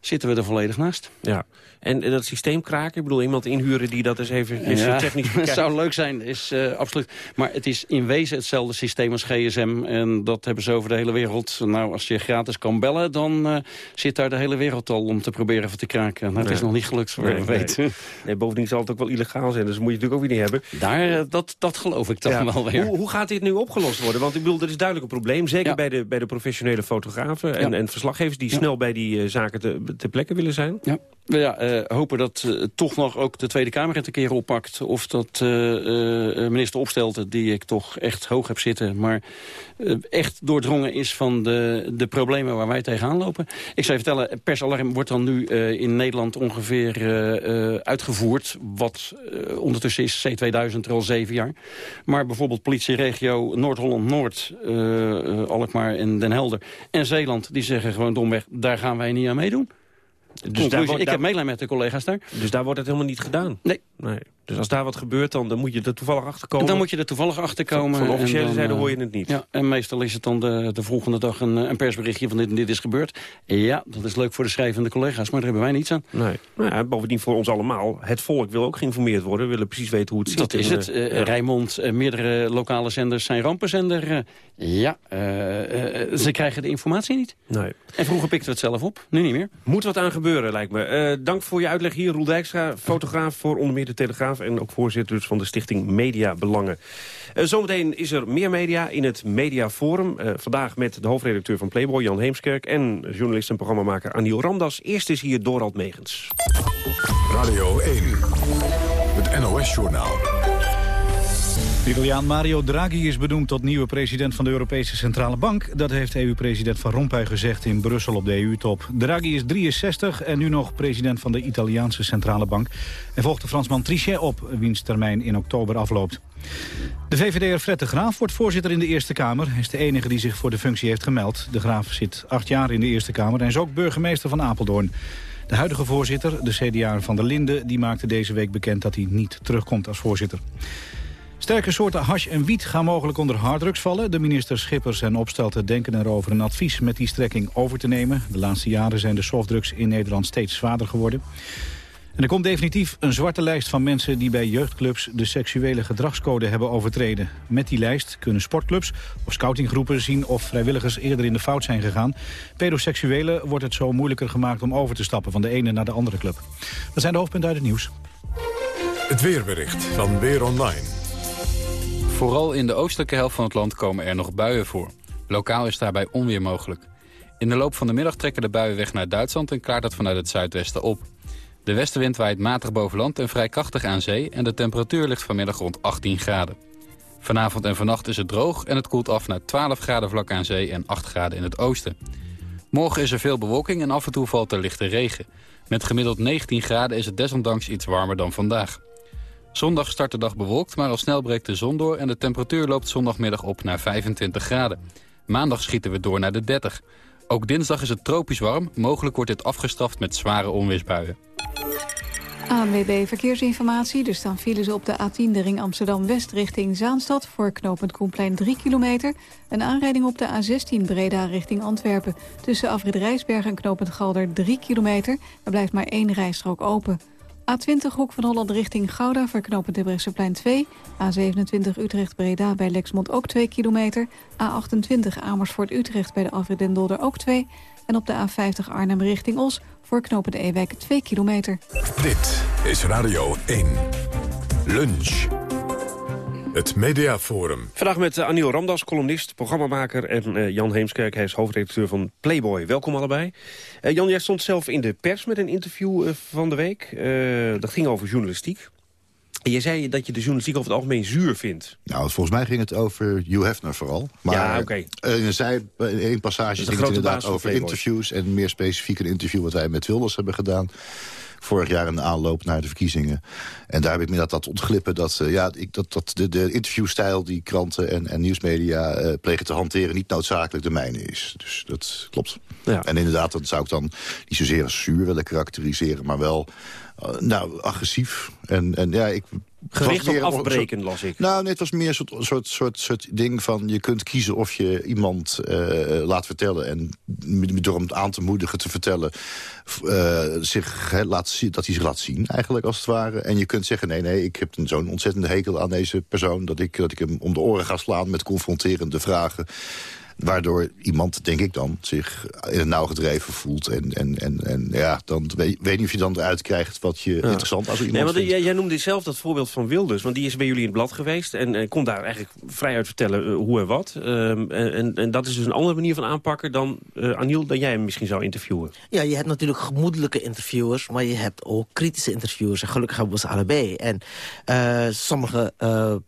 Speaker 24: zitten we er volledig naast.
Speaker 16: Ja. En, dat systeem kraken, ik bedoel, iemand inhuren die dat eens even
Speaker 24: Ja,
Speaker 16: technisch
Speaker 24: het
Speaker 16: bekijkt. *laughs*
Speaker 24: zou leuk zijn, is eh, absoluut. Maar het is in wezen hetzelfde systeem als GSM. En dat hebben ze over de hele wereld. Nou, als je gratis kan bellen, dan eh, zit daar de hele wereld al om te proberen even te kraken. Nou, het
Speaker 16: Nee.
Speaker 24: is nog niet gelukt, zover
Speaker 16: Nee,
Speaker 24: we
Speaker 16: nee.
Speaker 24: weten.
Speaker 16: Nee, bovendien zal het ook wel illegaal zijn, dus dat moet je natuurlijk ook weer niet hebben.
Speaker 24: Daar, eh, dat, dat geloof ik toch
Speaker 16: Ja.
Speaker 24: wel weer.
Speaker 16: Hoe, hoe gaat dit nu opgelost worden? Want ik bedoel, er is duidelijk een probleem. Zeker
Speaker 24: Ja.
Speaker 16: bij, de, bij de professionele fotografen en,
Speaker 24: Ja.
Speaker 16: en verslaggevers... die
Speaker 24: Ja.
Speaker 16: snel bij die zaken te, te plekke willen zijn.
Speaker 24: Ja. We ja, uh, hopen dat uh, toch nog ook de Tweede Kamer het een keer oppakt. Of dat uh, minister Opstelten, die ik toch echt hoog heb zitten... maar echt doordrongen is van de, de problemen waar wij tegenaan lopen. Ik zou je vertellen, persalarm wordt dan nu in Nederland ongeveer uitgevoerd. Wat ondertussen is C2000 er al zeven jaar. Maar bijvoorbeeld politieregio Noord-Holland-Noord, Alkmaar en Den Helder... en Zeeland, die zeggen gewoon domweg, daar gaan wij niet aan meedoen. Dus daar wordt, ik heb meelijn met de collega's daar.
Speaker 16: Dus daar wordt het helemaal niet gedaan?
Speaker 24: Nee.
Speaker 16: nee. Dus als daar wat gebeurt, dan, dan moet je er toevallig achter komen?
Speaker 24: Dan moet je er toevallig achter komen.
Speaker 16: Van, officiële zijde hoor je het niet?
Speaker 24: Ja, en meestal is het dan de, de volgende dag een, een persberichtje van dit en dit is gebeurd. Ja, dat is leuk voor de schrijvende collega's, maar daar hebben wij niets aan.
Speaker 16: Nee. Nou ja, bovendien voor ons allemaal. Het volk wil ook geïnformeerd worden. We willen precies weten hoe het zit.
Speaker 24: Dat is het. Uh, ja. Rijnmond, uh, meerdere lokale zenders zijn rampenzender. Uh, ja, ze krijgen de informatie niet.
Speaker 16: Nee.
Speaker 24: En vroeger pikten we het zelf op, nu niet meer.
Speaker 16: Moet wat aan gebeuren, lijkt me. dank voor je uitleg hier, Roel Dijkstra, fotograaf voor onder meer de Telegraaf... en ook voorzitter van de stichting Media Belangen. Uh, zometeen is er meer media in het Mediaforum. Uh, vandaag met de hoofdredacteur van Playboy, Jan Heemskerk... en journalist en programmamaker Aniel Ramdas. Eerst is hier Dorald Megens.
Speaker 1: Radio 1, het NOS-journaal.
Speaker 2: De Italiaan Mario Draghi is benoemd tot nieuwe president van de Europese Centrale Bank. Dat heeft EU-president Van Rompuy gezegd in Brussel op de EU-top. Draghi is 63 en nu nog president van de Italiaanse Centrale Bank. En volgt de Fransman Trichet op, wiens termijn in oktober afloopt. De VVD'er Fred de Graaf wordt voorzitter in de Eerste Kamer. Hij is de enige die zich voor de functie heeft gemeld. De Graaf zit acht jaar in de Eerste Kamer en is ook burgemeester van Apeldoorn. De huidige voorzitter, de CDA van der Linden, die maakte deze week bekend dat hij niet terugkomt als voorzitter. Sterke soorten hash en wiet gaan mogelijk onder harddrugs vallen. De minister Schippers en Opstelten denken erover een advies met die strekking over te nemen. De laatste jaren zijn de softdrugs in Nederland steeds zwaarder geworden. En er komt definitief een zwarte lijst van mensen die bij jeugdclubs de seksuele gedragscode hebben overtreden. Met die lijst kunnen sportclubs of scoutinggroepen zien of vrijwilligers eerder in de fout zijn gegaan. Pedoseksuelen wordt het zo moeilijker gemaakt om over te stappen van de ene naar de andere club. Dat zijn de hoofdpunten uit het nieuws.
Speaker 1: Het weerbericht van Weer Online.
Speaker 25: Vooral in de oostelijke helft van het land komen er nog buien voor. Lokaal is daarbij onweer mogelijk. In de loop van de middag trekken de buien weg naar Duitsland en klaart het vanuit het zuidwesten op. De westenwind waait matig boven land en vrij krachtig aan zee... en de temperatuur ligt vanmiddag rond 18 graden. Vanavond en vannacht is het droog en het koelt af naar 12 graden vlak aan zee... en 8 graden in het oosten. Morgen is er veel bewolking en af en toe valt er lichte regen. Met gemiddeld 19 graden is het desondanks iets warmer dan vandaag. Zondag start de dag bewolkt, maar al snel breekt de zon door... en de temperatuur loopt zondagmiddag op naar 25 graden. Maandag schieten we door naar de 30. Ook dinsdag is het tropisch warm. Mogelijk wordt dit afgestraft met zware onweersbuien.
Speaker 12: ANWB Verkeersinformatie. Er staan files op de A10, de ring Amsterdam-West richting Zaanstad... voor knooppunt Koenplein 3 kilometer. Een aanrijding op de A16 Breda richting Antwerpen. Tussen Afrit Rijsberg en knooppunt Galder 3 kilometer. Er blijft maar één rijstrook open. A20 Hoek van Holland richting Gouda verknopen de Bresseplein 2. A27 Utrecht-Breda bij Lexmond ook 2 kilometer. A28 Amersfoort-Utrecht bij de Alfred den Dolder ook 2. En op de A50 Arnhem richting Os voor knopen de Ewijk 2 kilometer.
Speaker 1: Dit is Radio 1. Lunch. Het Mediaforum.
Speaker 16: Vandaag met uh, Aniel Ramdas, columnist, programmamaker... en uh, Jan Heemskerk, hij is hoofdredacteur van Playboy. Welkom allebei. Uh, Jan, jij stond zelf in de pers met een interview van de week. dat ging over journalistiek. En je zei dat je de journalistiek over het algemeen zuur vindt.
Speaker 26: Nou, volgens mij ging het over Hugh Hefner vooral. Maar
Speaker 16: ja, oké.
Speaker 26: Okay. Uh, zij, in één passage ging het inderdaad over interviews... en meer specifiek een interview wat wij met Wilders hebben gedaan vorig jaar in de aanloop naar de verkiezingen. En daar heb ik me dat, dat ontglippen dat, uh, ja, ik, dat, dat de, de interviewstijl die kranten en, en nieuwsmedia uh, plegen te hanteren... niet noodzakelijk de mijne is. Dus dat klopt. Ja. En inderdaad, dat zou ik dan niet zozeer als zuur willen karakteriseren... maar wel uh, nou, agressief. En, en ja, ik
Speaker 16: Gericht op afbreken, las ik.
Speaker 26: Nou, nee, het was meer een soort, soort, soort, soort ding van... je kunt kiezen of je iemand uh, laat vertellen... en door hem aan te moedigen te vertellen... Uh, zich, he, laat, dat hij zich laat zien, eigenlijk, als het ware. En je kunt zeggen, nee, nee, ik heb zo'n ontzettende hekel aan deze persoon... Dat ik, dat ik hem om de oren ga slaan met confronterende vragen... Waardoor iemand, denk ik dan, zich in het nauw gedreven voelt. En, en, en, en ja, dan weet, weet niet of je dan eruit krijgt wat je interessant als iemand
Speaker 16: nee, want jij, jij, noemde zelf dat voorbeeld van Wilders. Want die is bij jullie in het blad geweest. En, en kon daar eigenlijk vrij uit vertellen uh, hoe en wat. Um, en, en dat is dus een andere manier van aanpakken dan, uh, Aniel, dan jij hem misschien zou interviewen.
Speaker 27: Ja, je hebt natuurlijk gemoedelijke interviewers. Maar je hebt ook kritische interviewers. En gelukkig hebben we ze allebei. En uh, sommige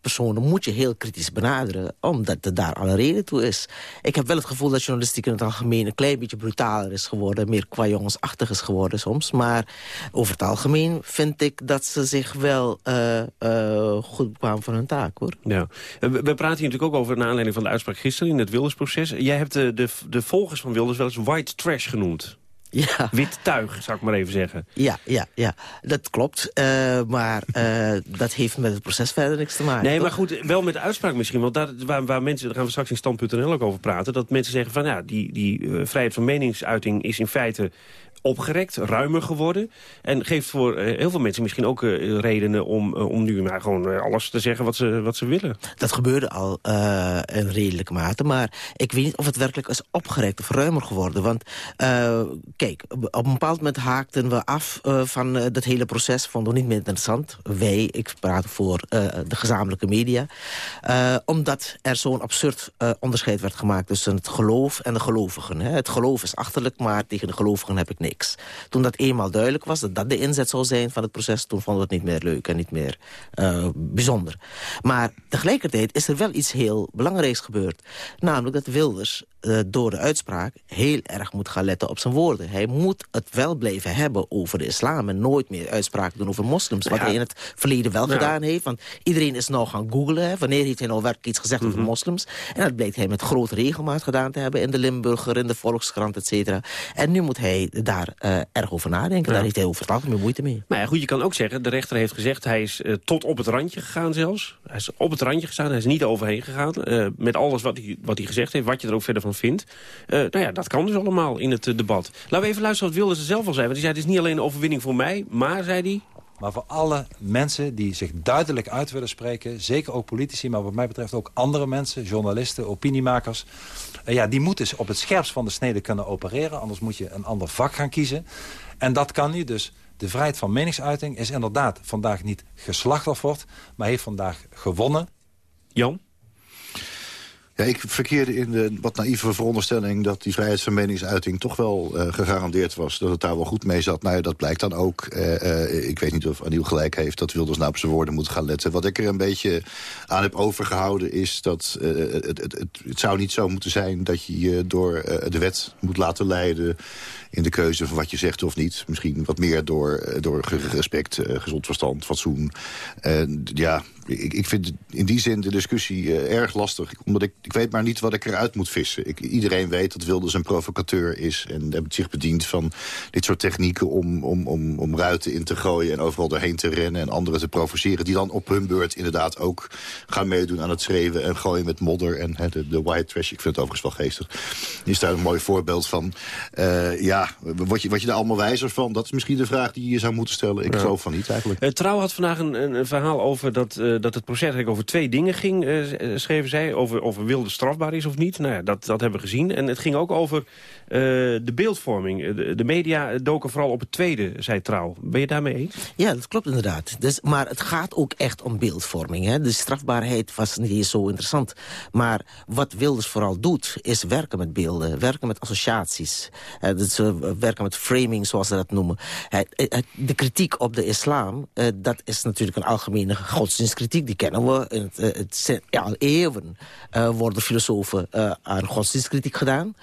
Speaker 27: personen moet je heel kritisch benaderen. Omdat er daar alle reden toe is. Ik heb wel het gevoel dat journalistiek in het algemeen... een klein beetje brutaler is geworden. Meer qua jongensachtig is geworden soms. Maar over het algemeen vind ik dat ze zich wel uh, uh, goed bekwamen van hun taak, hoor.
Speaker 16: Ja. We, we praten hier natuurlijk ook over naar aanleiding van de uitspraak gisteren... in het Wildersproces. Jij hebt de, de, de volgers van Wilders wel eens white trash genoemd.
Speaker 27: Ja.
Speaker 16: Wit tuig, zou ik maar even zeggen.
Speaker 27: Ja, ja, ja. dat klopt. Uh, maar uh, dat heeft met het proces verder niks te maken.
Speaker 16: Nee,
Speaker 27: toch?
Speaker 16: maar goed, wel met de uitspraak misschien. Want daar, waar, waar mensen, daar gaan we straks in stand.nl ook over praten... dat mensen zeggen van ja, die, die uh, vrijheid van meningsuiting is in feite opgerekt, ruimer geworden. En geeft voor uh, heel veel mensen misschien ook uh, redenen om, uh, om nu maar gewoon alles te zeggen wat ze, wat ze willen.
Speaker 27: Dat gebeurde al in redelijke mate. Maar ik weet niet of het werkelijk is opgerekt of ruimer geworden. Want kijk, op een bepaald moment haakten we af van dat hele proces. Vonden we niet meer interessant. Wij, ik praat voor de gezamenlijke media. omdat er zo'n absurd onderscheid werd gemaakt tussen het geloof en de gelovigen. Hè. Het geloof is achterlijk, maar tegen de gelovigen heb ik niks. Toen dat eenmaal duidelijk was dat dat de inzet zou zijn van het proces... toen vonden we het niet meer leuk en niet meer uh, bijzonder. Maar tegelijkertijd is er wel iets heel belangrijks gebeurd. Namelijk dat Wilders uh, door de uitspraak heel erg moet gaan letten op zijn woorden. Hij moet het wel blijven hebben over de islam... en nooit meer uitspraken doen over moslims. Wat ja. hij in het verleden wel ja. gedaan heeft. Want iedereen is nou gaan googlen. Hè. Wanneer heeft hij nou werkelijk iets gezegd mm -hmm. over moslims? En dat blijkt hij met grote regelmaat gedaan te hebben... in de Limburger, in de Volkskrant, et cetera. En nu moet hij daar uh, erg over nadenken. Ja. Daar heeft hij over het algemeen moeite mee.
Speaker 16: Maar ja, goed, je kan ook zeggen, de rechter heeft gezegd... hij is uh, tot op het randje gegaan zelfs. Hij is op het randje gestaan, hij is niet overheen gegaan. Met alles wat hij, wat hij gezegd heeft, wat je er ook verder van vindt. nou ja, dat kan dus allemaal in het debat. Laten we even luisteren wat Wilders er zelf al zei. Want hij zei, het is niet alleen een overwinning voor mij, maar, zei hij...
Speaker 28: Maar voor alle mensen die zich duidelijk uit willen spreken... zeker ook politici, maar wat mij betreft ook andere mensen... journalisten, opiniemakers... Uh, ja, die moeten op het scherpst van de snede kunnen opereren. Anders moet je een ander vak gaan kiezen. En dat kan niet. Dus de vrijheid van meningsuiting is inderdaad vandaag niet geslachtofferd... maar heeft vandaag gewonnen.
Speaker 16: Jan?
Speaker 26: Ik verkeerde in de wat naïeve veronderstelling... dat die vrijheid van meningsuiting toch wel uh, gegarandeerd was. Dat het daar wel goed mee zat. Nou ja, dat blijkt dan ook. Uh, uh, ik weet niet of Aniel gelijk heeft dat Wilders nou op zijn woorden moet gaan letten. Wat ik er een beetje aan heb overgehouden is dat het, het, het, het, zou niet zo moeten zijn... dat je je door de wet moet laten leiden in de keuze van wat je zegt of niet. Misschien wat meer door, door respect, gezond verstand, fatsoen. ja, ik, ik vind in die zin de discussie uh, erg lastig. Omdat ik, ik weet maar niet wat ik eruit moet vissen. Ik, iedereen weet dat Wilders een provocateur is. En heeft zich bediend van dit soort technieken om, om, om, om ruiten in te gooien... en overal doorheen te rennen en anderen te provoceren... die dan op hun beurt inderdaad ook gaan meedoen aan het schreeuwen... en gooien met modder en he, de, de white trash. Ik vind het overigens wel geestig. Is daar een mooi voorbeeld van. Uh, ja, word je, word je daar allemaal wijzer van? Dat is misschien de vraag die je zou moeten stellen. Ik ja. geloof van niet eigenlijk.
Speaker 16: Uh, Trouw had vandaag een, een verhaal over dat... Uh, dat het proces eigenlijk over twee dingen ging, uh, schreven zij. Over, over wilde strafbaar is of niet. Nou ja, dat, dat hebben we gezien. En het ging ook over de beeldvorming. De, media doken vooral op het tweede, zei Trouw. Ben je daarmee eens?
Speaker 27: Ja, dat klopt inderdaad. Dus, maar het gaat ook echt om beeldvorming. Hè? De strafbaarheid was niet zo interessant. Maar wat Wilders vooral doet, is werken met beelden. Werken met associaties. Uh, dus, werken met framing, zoals ze dat noemen. de kritiek op de islam, dat is natuurlijk een algemene godsdienstkritiek. Die kennen we. Het, het, ja, al eeuwen uh, worden filosofen uh, aan godsdienstkritiek gedaan.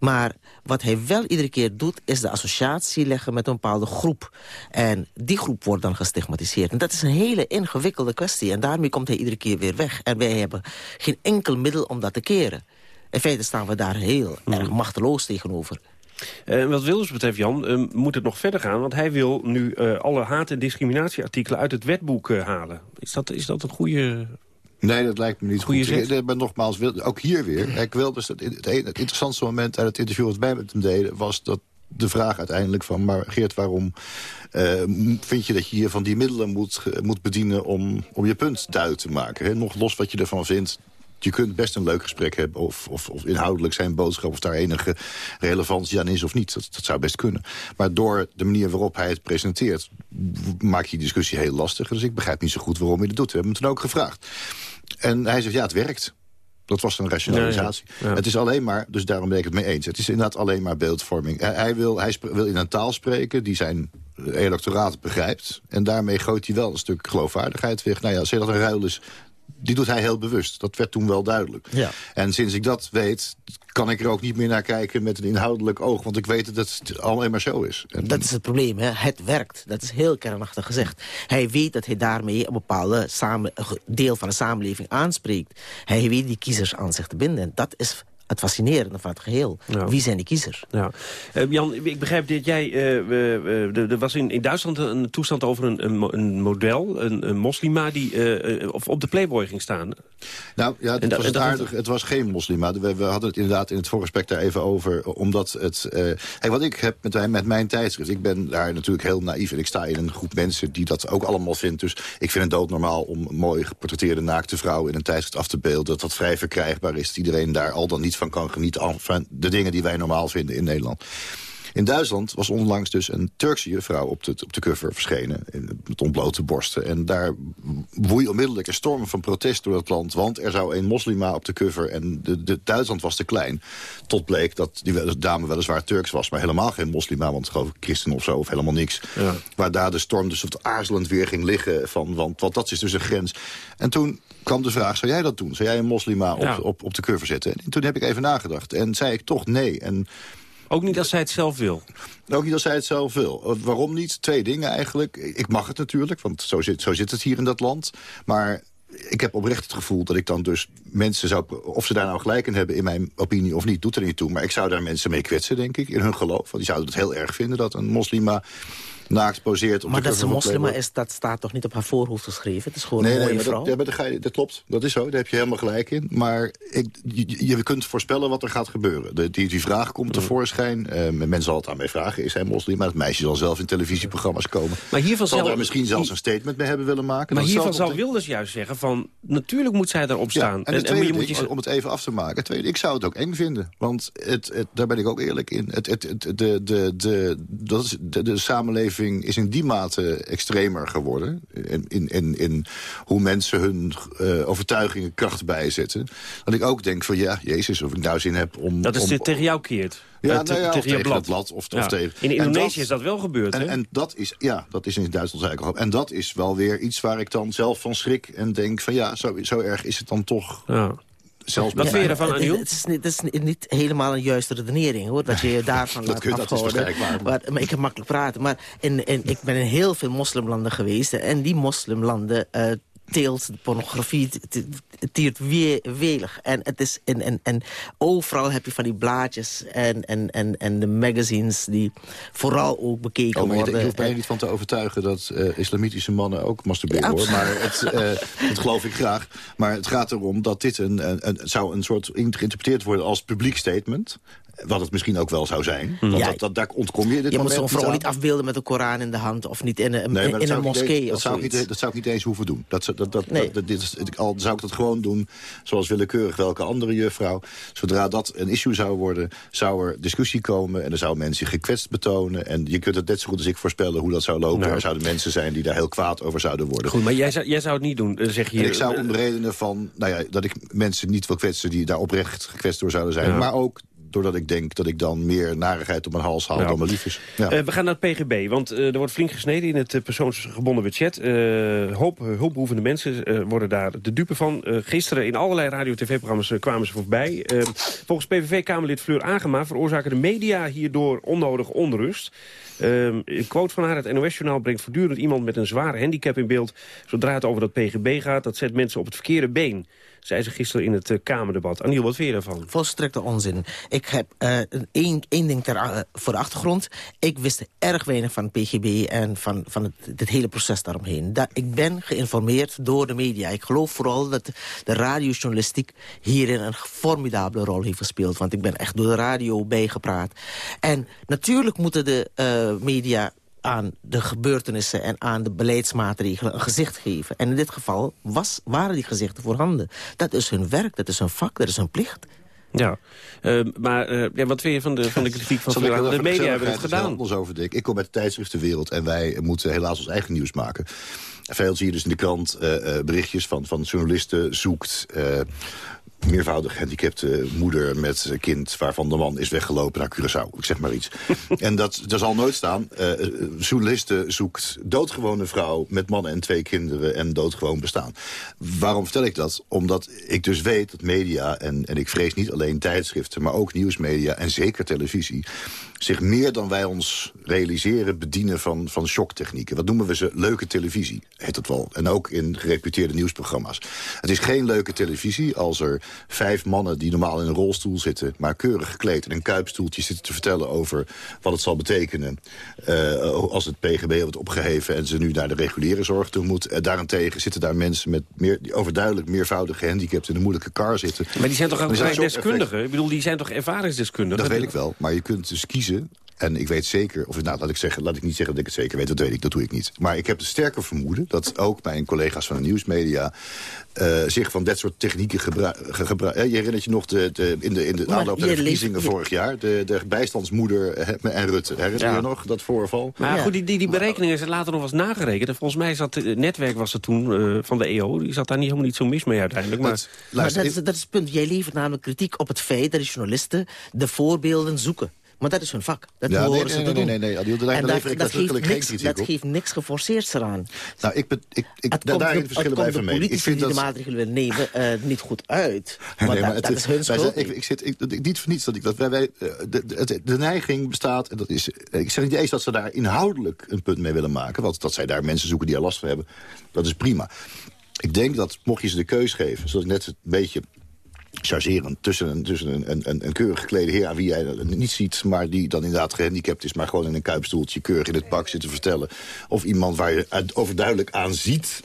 Speaker 27: Maar wat hij wel iedere keer doet, is de associatie leggen met een bepaalde groep. En die groep wordt dan gestigmatiseerd. En dat is een hele ingewikkelde kwestie. En daarmee komt hij iedere keer weer weg. En wij hebben geen enkel middel om dat te keren. In feite staan we daar heel mm. erg machteloos tegenover.
Speaker 16: Uh, wat Wilders betreft, Jan, uh, moet het nog verder gaan. Want hij wil nu uh, alle haat- en discriminatieartikelen uit het wetboek halen. Is dat, is dat een goede...
Speaker 26: Nee, dat lijkt me niet Goeie goed. Ik, maar nogmaals, ook hier weer. Ik wil dus het, het, interessantste moment uit het interview wat wij met hem deden... was dat de vraag uiteindelijk van... maar Geert, waarom vind je dat je hier van die middelen moet, moet bedienen... om, om je punt duidelijk te maken? Hè? Nog los wat je ervan vindt Je kunt best een leuk gesprek hebben of, of, of inhoudelijk zijn boodschap... of daar enige relevantie aan is of niet. Dat, dat zou best kunnen. Maar door de manier waarop hij het presenteert... maak je die discussie heel lastig. Dus ik begrijp niet zo goed waarom hij dat doet. We hebben hem toen ook gevraagd. En hij zegt, ja, het werkt. Dat was een rationalisatie. Het is alleen maar, dus daarom ben ik het mee eens... het is inderdaad alleen maar beeldvorming. Hij, wil, hij wil in een taal spreken die zijn electoraat begrijpt. En daarmee gooit hij wel een stuk geloofwaardigheid weg. Nou ja, als dat een ruil is, die doet hij heel bewust. Dat werd toen wel duidelijk. Ja. En sinds ik dat weet, kan ik er ook niet meer naar kijken met een inhoudelijk oog. Want ik weet dat het alleen maar zo is.
Speaker 27: Dat is het probleem, hè? het werkt. Dat is heel kernachtig gezegd. Hij weet dat hij daarmee een bepaalde samen, deel van de samenleving aanspreekt. Hij weet die kiezers aan zich te binden. Dat is het fascinerende van het geheel. Wie zijn die kiezers?
Speaker 16: Ja. Uh, Jan, ik begrijp dat jij... Uh, er was in, in Duitsland een toestand over een, een, een model, een, een moslima... die uh, op de Playboy ging staan.
Speaker 26: Nou, ja, het was het aardig. Het was geen moslima. We, we, hadden het inderdaad in het voorgesprek daar even over. Omdat het... Hey, wat ik heb met, met mijn tijdschrift... Ik ben daar natuurlijk heel naïef. En ik sta in een groep mensen die dat ook allemaal vindt. Dus ik vind het doodnormaal om mooi geportretteerde naakte vrouwen... in een tijdschrift af te beelden. Dat dat vrij verkrijgbaar is. Dat iedereen daar al dan niet van kan genieten van de dingen die wij normaal vinden in Nederland. In Duitsland was onlangs dus een Turkse juffrouw op de, op de cover verschenen. Met ontblote borsten. En daar woei onmiddellijk een storm van protest door het land. Want er zou een moslima op de cover en de, de Duitsland was te klein. Tot bleek dat die dame weliswaar Turks was. Maar helemaal geen moslima, want geloof ik christen of zo. Of helemaal niks. Ja. Waar daar de storm dus wat aarzelend weer ging liggen. Van, want, want dat is dus een grens. En toen kwam de vraag, zou jij dat doen? Zou jij een moslima op, op, op de cover zetten? En toen heb ik even nagedacht. En zei ik toch nee. En
Speaker 16: ook niet als zij het zelf wil?
Speaker 26: Ook niet als zij het zelf wil. Waarom niet? Twee dingen eigenlijk. Ik mag het natuurlijk, want zo zit, zo zit het hier in dat land. Maar ik heb oprecht het gevoel dat ik dan dus mensen zou... of ze daar nou gelijk in hebben in mijn opinie of niet, doet er niet toe. Maar ik zou daar mensen mee kwetsen, denk ik, in hun geloof. Want die zouden het heel erg vinden dat een moslima naakt poseert. Op
Speaker 27: maar dat ze moslima is, dat staat toch niet op haar voorhoofd geschreven? Het is gewoon
Speaker 26: nee,
Speaker 27: een mooie
Speaker 26: nee,
Speaker 27: vrouw?
Speaker 26: Dat, ja, maar dat, dat klopt, dat is zo, daar heb je helemaal gelijk in. Maar ik, je, je kunt voorspellen wat er gaat gebeuren. De, die, die vraag komt tevoorschijn. Uh, men zal het aan mij vragen, is hij moslim? Maar het meisje zal zelf in televisieprogramma's komen. Maar hiervan zal daar misschien zelfs een statement mee hebben willen maken.
Speaker 16: Maar hiervan zou Wilders juist zeggen van... natuurlijk moet zij daarop staan.
Speaker 26: Ja, en, en, en moet je... om het even af te maken. Tweede, ik zou het ook eng vinden. Want het, het, daar ben ik ook eerlijk in. Het, het, het, de, de, de, dat is, de, de samenleving is in die mate extremer geworden. In, in, in, in hoe mensen hun uh, overtuigingen kracht bijzetten. Dat ik ook denk van ja, Jezus, of ik nou zin heb om...
Speaker 16: Dat is
Speaker 26: om,
Speaker 16: tegen jou keert.
Speaker 26: Ja, nou ja, tegen, tegen het blad. Of, ja. of tegen,
Speaker 16: in Indonesië is dat wel gebeurd,
Speaker 26: en,
Speaker 16: hè?
Speaker 26: En dat is, ja, dat is in Duitsland eigenlijk al. En dat is wel weer iets waar ik dan zelf van schrik en denk van ja, zo, zo erg is het dan toch...
Speaker 16: Ja.
Speaker 26: Zelfs
Speaker 16: ervan, Aniel?
Speaker 27: Het is, niet, het is niet helemaal een juiste redenering, hoor. Dat je je daarvan *laughs*
Speaker 26: dat
Speaker 27: laat afhouden. Maar, maar ik kan makkelijk praten. Maar in, in, ik ben in heel veel moslimlanden geweest. En die moslimlanden... Uh, teelt pornografie, tiert welig. En, het is, en, en, en overal heb je van die blaadjes en, en, en, en de magazines... die vooral ook bekeken
Speaker 26: oh, maar
Speaker 27: worden.
Speaker 26: Je hoeft mij niet van te overtuigen dat uh, islamitische mannen ook masturberen. hoor. Maar het, uh, dat geloof ik graag. Maar het gaat erom dat dit een, een, een, zou een soort geïnterpreteerd worden als publiek statement. Wat het misschien ook wel zou zijn. Want
Speaker 27: Ja.
Speaker 26: dat, dat, daar ontkom je dit
Speaker 27: Je moet zo'n vrouw niet afbeelden met een Koran in de hand... of niet in een,
Speaker 26: Nee,
Speaker 27: in een moskee
Speaker 26: eens- dat
Speaker 27: of
Speaker 26: zou,
Speaker 27: zoiets.
Speaker 26: niet, dat zou ik niet eens hoeven doen. Dat, dat, dat,
Speaker 27: Nee.
Speaker 26: dat, dit is, al zou ik dat gewoon doen, zoals willekeurig welke andere juffrouw. Zodra dat een issue zou worden, zou er discussie komen... en dan zouden mensen gekwetst betonen. En je kunt het net zo goed als ik voorspellen hoe dat zou lopen.
Speaker 16: Nou.
Speaker 26: Er zouden mensen zijn die daar heel kwaad over zouden worden.
Speaker 16: Goed, maar jij zou, jij zou het niet doen, eh, zeg je
Speaker 26: En ik zou om de redenen van nou ja, dat ik mensen niet wil kwetsen... die daar oprecht gekwetst door zouden zijn.
Speaker 16: Ja.
Speaker 26: Maar ook doordat ik denk dat ik dan meer narigheid op mijn hals haal
Speaker 16: Ja.
Speaker 26: dan me lief is. Ja.
Speaker 16: Eh, we gaan naar het PGB, want eh, er wordt flink gesneden in het eh, persoonsgebonden budget. Eh hoop hulpbehoevende mensen worden daar de dupe van. Gisteren in allerlei radio-tv-programma's kwamen ze voorbij. Volgens PVV-Kamerlid Fleur Agema veroorzaken de media hierdoor onnodig onrust. Eh, een quote van haar, het NOS-journaal brengt voortdurend iemand met een zware handicap in beeld. Zodra het over dat PGB gaat, dat zet mensen op het verkeerde been. Zei ze gisteren in het eh, Kamerdebat. Aniel, wat vind je daarvan?
Speaker 27: Volstrekte onzin. Ik heb eh, één, ding ter, eh, voor de achtergrond. Ik wist erg weinig van PGB en van, van het, het hele proces daaromheen. Da ik ben geïnformeerd door de media. Ik geloof vooral dat de radiojournalistiek hierin een formidabele rol heeft gespeeld. Want ik ben echt door de radio bijgepraat. En natuurlijk moeten de media aan de gebeurtenissen en aan de beleidsmaatregelen een gezicht geven. En in dit geval was, waren die gezichten voorhanden. Dat is hun werk, dat is hun vak, dat is hun plicht.
Speaker 16: Ja, uh, maar uh, ja, wat vind je van de, van de kritiek van de media hebben het gedaan?
Speaker 26: Over, Dick. Ik kom uit de tijdschriftenwereld en wij moeten helaas ons eigen nieuws maken. Veel zie je dus in de krant uh, berichtjes van, van journalisten zoekt meervoudig gehandicapte moeder met kind... waarvan de man is weggelopen naar Curaçao. Ik zeg maar iets. *laughs* en dat, dat zal nooit staan. Uh, journalisten zoekt doodgewone vrouw met man en twee kinderen... en doodgewoon bestaan. Waarom vertel ik dat? Omdat ik dus weet dat media... en, en ik vrees niet alleen tijdschriften, maar ook nieuwsmedia... en zeker televisie zich meer dan wij ons realiseren bedienen van, van shocktechnieken. Wat noemen we ze? Leuke televisie, heet dat wel. En ook in gereputeerde nieuwsprogramma's. Het is geen leuke televisie als er vijf mannen die normaal in een rolstoel zitten... maar keurig gekleed in een kuipstoeltje zitten te vertellen over wat het zal betekenen... Uh, als het PGB wordt opgeheven en ze nu naar de reguliere zorg toe moet. Uh, daarentegen zitten daar mensen met meer, die overduidelijk meervoudige gehandicapt in een moeilijke car zitten.
Speaker 16: Maar die zijn toch ook deskundigen? Ik bedoel, die zijn toch ervaringsdeskundigen?
Speaker 26: Dat weet ik wel, maar je kunt dus kiezen en ik weet zeker, of nou, laat ik, zeggen, laat ik niet zeggen dat ik het zeker weet, dat weet ik, dat doe ik niet. Maar ik heb het sterke vermoeden dat ook mijn collega's van de nieuwsmedia... Uh, zich van dat soort technieken gebruiken. je herinnert je nog de, de, in de, in de aanloop naar de verkiezingen vorig jaar... De, de bijstandsmoeder en Rutte. Herinner je nog dat voorval?
Speaker 16: Maar goed, die, die, die berekeningen zijn later nog eens nagerekend. En volgens mij zat het netwerk was het toen uh, van de EO... die zat daar niet helemaal niet zo mis mee uiteindelijk. Maar, dat,
Speaker 27: maar dat, is, dat is het punt. Jij levert namelijk kritiek op het feit dat de journalisten de voorbeelden zoeken. Maar dat is hun vak. Dat ja, horen
Speaker 26: nee, nee, nee, nee, nee.
Speaker 27: En dat, dat, geeft niks, dat geeft niks geforceerds eraan.
Speaker 26: Nou, ik, ik, ik,
Speaker 27: het
Speaker 26: daar
Speaker 27: komt,
Speaker 26: verschillen bij van
Speaker 27: mee. Ik vind die de maatregelen willen nemen uh, niet goed uit. Maar, *laughs* nee, maar dat, dat is hun schuld.
Speaker 26: Ik, ik, zit, ik, niet voor niets dat ik dat wij, wij de, de, de, neiging bestaat en dat is. Ik zeg niet eens dat ze daar inhoudelijk een punt mee willen maken, want dat zij daar mensen zoeken die er last van hebben, dat is prima. Ik denk dat mocht je ze de keus geven, zoals ik net een beetje chargeren tussen, tussen een, een, een keurig geklede heer... aan wie jij niet ziet, maar die dan inderdaad gehandicapt is... maar gewoon in een kuipstoeltje keurig in het pak zit te vertellen. Of iemand waar je overduidelijk aan ziet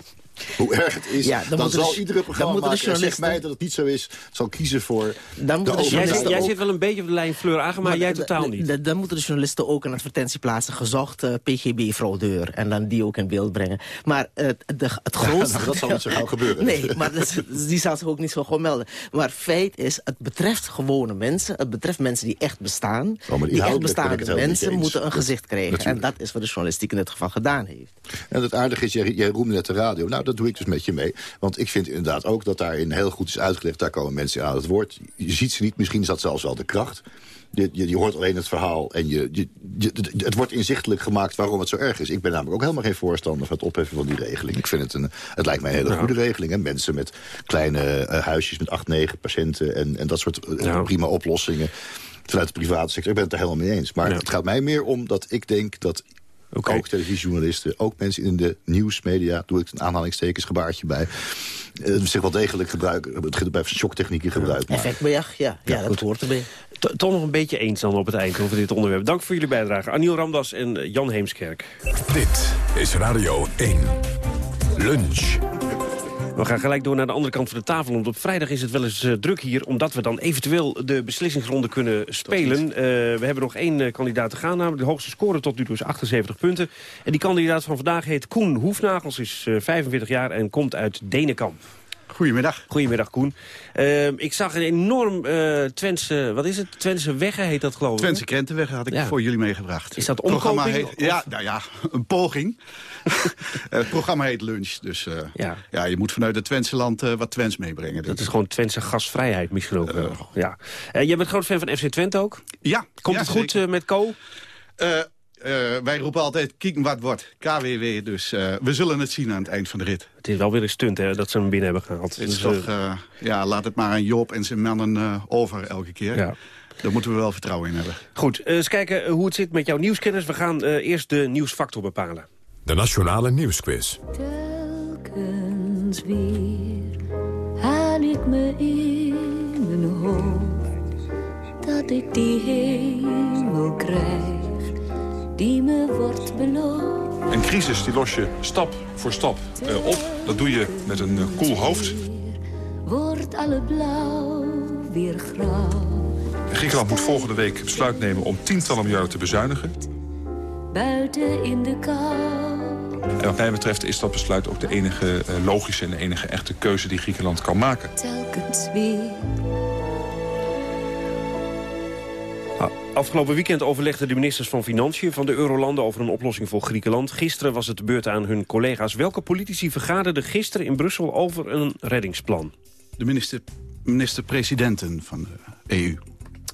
Speaker 26: hoe erg het is, ja, dan, dan zal de, iedere programmamaker, zeg mij dat het niet zo is, zal kiezen voor
Speaker 16: dan de, de jij, jij zit wel een beetje op de lijn Fleur Agen, maar, maar jij totaal niet.
Speaker 27: Dan moeten de journalisten ook een advertentie plaatsen, gezocht uh, PGB-fraudeur, en dan die ook in beeld brengen. Maar uh, de, het grootste...
Speaker 26: Ja, dat zal niet zo gauw gebeuren.
Speaker 27: Nee, maar dat, die zal zich ook niet zo gewoon melden. Maar feit is, het betreft gewone mensen, het betreft mensen die echt bestaan. Oh, die, die echt bestaande mensen moeten een gezicht krijgen. Natuurlijk. En dat is wat de journalistiek in dit geval gedaan heeft.
Speaker 26: En het aardige is, jij, jij roemde net de radio. Nou, dat doe ik dus met je mee. Want ik vind inderdaad ook dat daarin heel goed is uitgelegd. Daar komen mensen aan het woord. Je ziet ze niet, misschien is dat zelfs wel de kracht. Je, je, je, hoort alleen het verhaal en je, je, het wordt inzichtelijk gemaakt waarom het zo erg is. Ik ben namelijk ook helemaal geen voorstander van het opheffen van die regeling. Ik vind het een, het lijkt mij een hele goede regeling. Hè? Mensen met kleine uh, huisjes met acht, negen patiënten en, en dat soort uh, prima oplossingen vanuit de private sector. Ik ben het er helemaal mee eens. Maar het gaat mij meer om dat ik denk dat Okay. Ook televisiejournalisten, ook mensen in de nieuwsmedia... doe ik een aanhalingstekens gebaartje bij... Uh, zich wel degelijk gebruiken, bij shocktechnieken gebruiken.
Speaker 27: Effectbejag, ja, ja, ja dat hoort erbij.
Speaker 16: Toch nog een beetje eens dan op het eind over dit onderwerp. Dank voor jullie bijdrage. Aniel Ramdas en Jan Heemskerk.
Speaker 1: Dit is Radio 1. Lunch.
Speaker 16: We gaan gelijk door naar de andere kant van de tafel. Want op vrijdag is het wel eens uh, druk hier... omdat we dan eventueel de beslissingsronde kunnen spelen. Uh, we hebben nog één uh, kandidaat te gaan. Namelijk de hoogste score tot nu toe is 78 punten. En die kandidaat van vandaag heet Koen Hoefnagels. Is 45 jaar en komt uit Denenkamp.
Speaker 29: Goedemiddag.
Speaker 16: Goedemiddag, Koen. Uh, ik zag een enorm uh, Twentse, wat is het? Twentse Weggen heet dat geloof ik.
Speaker 29: Twentse Krentenweggen had ik ja. voor jullie meegebracht.
Speaker 16: Is dat omkoping?
Speaker 29: Heet, ja, nou ja, *laughs* een poging. *laughs* het programma heet Lunch, dus uh, ja. ja. je moet vanuit het Twentse land wat Twents meebrengen.
Speaker 16: Dat is gewoon Twentse gasvrijheid misschien ook. ja. jij bent groot fan van FC Twente ook?
Speaker 29: Ja.
Speaker 16: Komt
Speaker 29: ja,
Speaker 16: het goed met Co?
Speaker 29: Uh, wij roepen altijd, kieken wat wordt. KWW, dus uh, we zullen het zien aan het eind van de rit.
Speaker 16: Het is wel weer een stunt hè, dat ze hem binnen hebben gehaald.
Speaker 29: Het is dus, toch, uh, ja, laat het maar aan Joop en zijn mannen over elke keer. Ja. Daar moeten we wel vertrouwen in hebben.
Speaker 16: Goed, eens kijken hoe het zit met jouw nieuwskennis. We gaan eerst de nieuwsfactor bepalen.
Speaker 1: De Nationale Nieuwsquiz.
Speaker 30: Telkens weer haal ik me in mijn hoofd... dat ik die hemel krijg die me wordt beloofd.
Speaker 31: Een crisis die los je stap voor stap uh, op. Dat doe je met een uh, koel hoofd.
Speaker 30: Wordt alle blauw weer grauw.
Speaker 31: Griekenland moet volgende week besluit nemen om tientallen miljarden te bezuinigen.
Speaker 30: buiten in de kou.
Speaker 31: En wat mij betreft is dat besluit ook de enige uh, logische en de enige echte keuze die Griekenland kan maken.
Speaker 30: Telkens weer.
Speaker 16: Ah, Afgelopen weekend overlegden de ministers van Financiën van de Eurolanden over een oplossing voor Griekenland. Gisteren was het de beurt aan hun collega's. Welke politici vergaderden gisteren in Brussel over een reddingsplan?
Speaker 29: De minister-presidenten minister van de EU.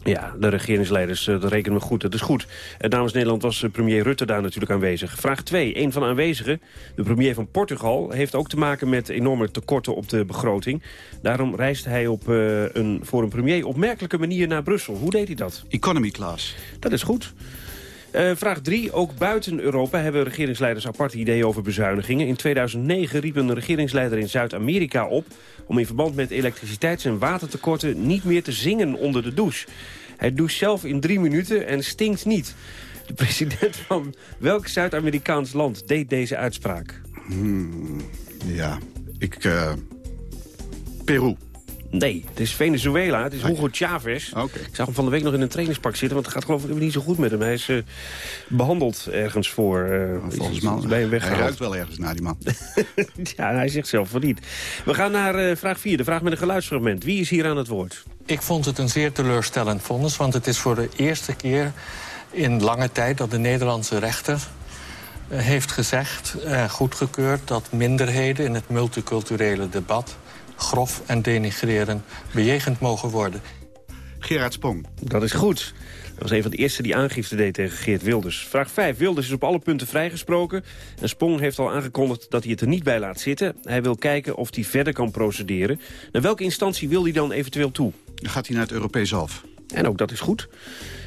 Speaker 16: Ja, de regeringsleiders, eh, dat rekenen we goed. Dat is goed. En namens Nederland was eh, premier Rutte daar natuurlijk aanwezig. Vraag 2. Een van de aanwezigen, de premier van Portugal... heeft ook te maken met enorme tekorten op de begroting. Daarom reist hij op een, voor een premier opmerkelijke manier naar Brussel. Hoe deed hij dat?
Speaker 29: Economy class.
Speaker 16: Dat is goed. Uh, vraag 3. Ook buiten Europa hebben regeringsleiders aparte ideeën over bezuinigingen. In 2009 riep een regeringsleider in Zuid-Amerika op... om in verband met elektriciteits- en watertekorten niet meer te zingen onder de douche. Hij doucht zelf in drie minuten en stinkt niet. De president van welk Zuid-Amerikaans land deed deze uitspraak?
Speaker 29: Hmm, ja, ik... Uh, Peru.
Speaker 16: Nee, het is Venezuela. Het is Hugo Chavez.
Speaker 29: Okay.
Speaker 16: Ik zag hem van de week nog in een trainingspak zitten... want het gaat geloof ik niet zo goed met hem. Hij is uh, behandeld ergens voor. Uh,
Speaker 29: Volgens mij bij hem Hij ruikt wel ergens naar die man. *laughs*
Speaker 16: ja, hij zegt zelf van niet. We gaan naar uh, vraag 4, de vraag met een geluidsfragment. Wie is hier aan het woord?
Speaker 32: Ik vond het een zeer teleurstellend vonnis... want het is voor de eerste keer in lange tijd dat de Nederlandse rechter heeft gezegd, goedgekeurd... dat minderheden in het multiculturele debat grof en denigrerend bejegend mogen worden.
Speaker 29: Gerard Spong.
Speaker 16: Dat is goed. Dat was een van de eerste die aangifte deed tegen Geert Wilders. Vraag 5. Wilders is op alle punten vrijgesproken. En Spong heeft al aangekondigd dat hij het er niet bij laat zitten. Hij wil kijken of hij verder kan procederen. Naar welke instantie wil hij dan eventueel toe?
Speaker 29: Dan gaat hij naar het Europees Hof.
Speaker 16: En ook dat is goed.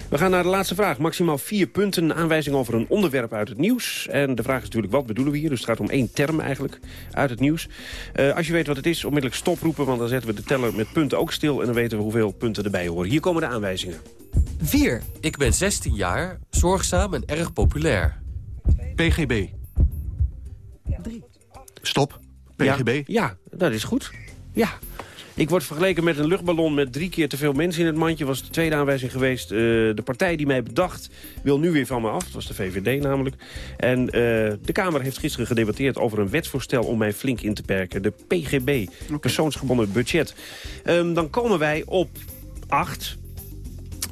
Speaker 16: We gaan naar de laatste vraag. Maximaal vier punten. Aanwijzing over een onderwerp uit het nieuws. En de vraag is natuurlijk, wat bedoelen we hier? Dus het gaat om één term eigenlijk uit het nieuws. Uh, als je weet wat het is, onmiddellijk stoproepen... want dan zetten we de teller met punten ook stil... en dan weten we hoeveel punten erbij horen. Hier komen de aanwijzingen.
Speaker 33: 4. Ik ben 16 jaar, zorgzaam en erg populair.
Speaker 29: PGB.
Speaker 33: 3.
Speaker 29: Stop. PGB.
Speaker 16: Ja, ja, dat is goed. Ja, ik word vergeleken met een luchtballon met drie keer te veel mensen in het mandje. was de tweede aanwijzing geweest. Uh, de partij die mij bedacht wil nu weer van me af. Dat was de VVD namelijk. En uh, de Kamer heeft gisteren gedebatteerd over een wetsvoorstel... om mij flink in te perken. De PGB, okay. persoonsgebonden budget. Um, dan komen wij op acht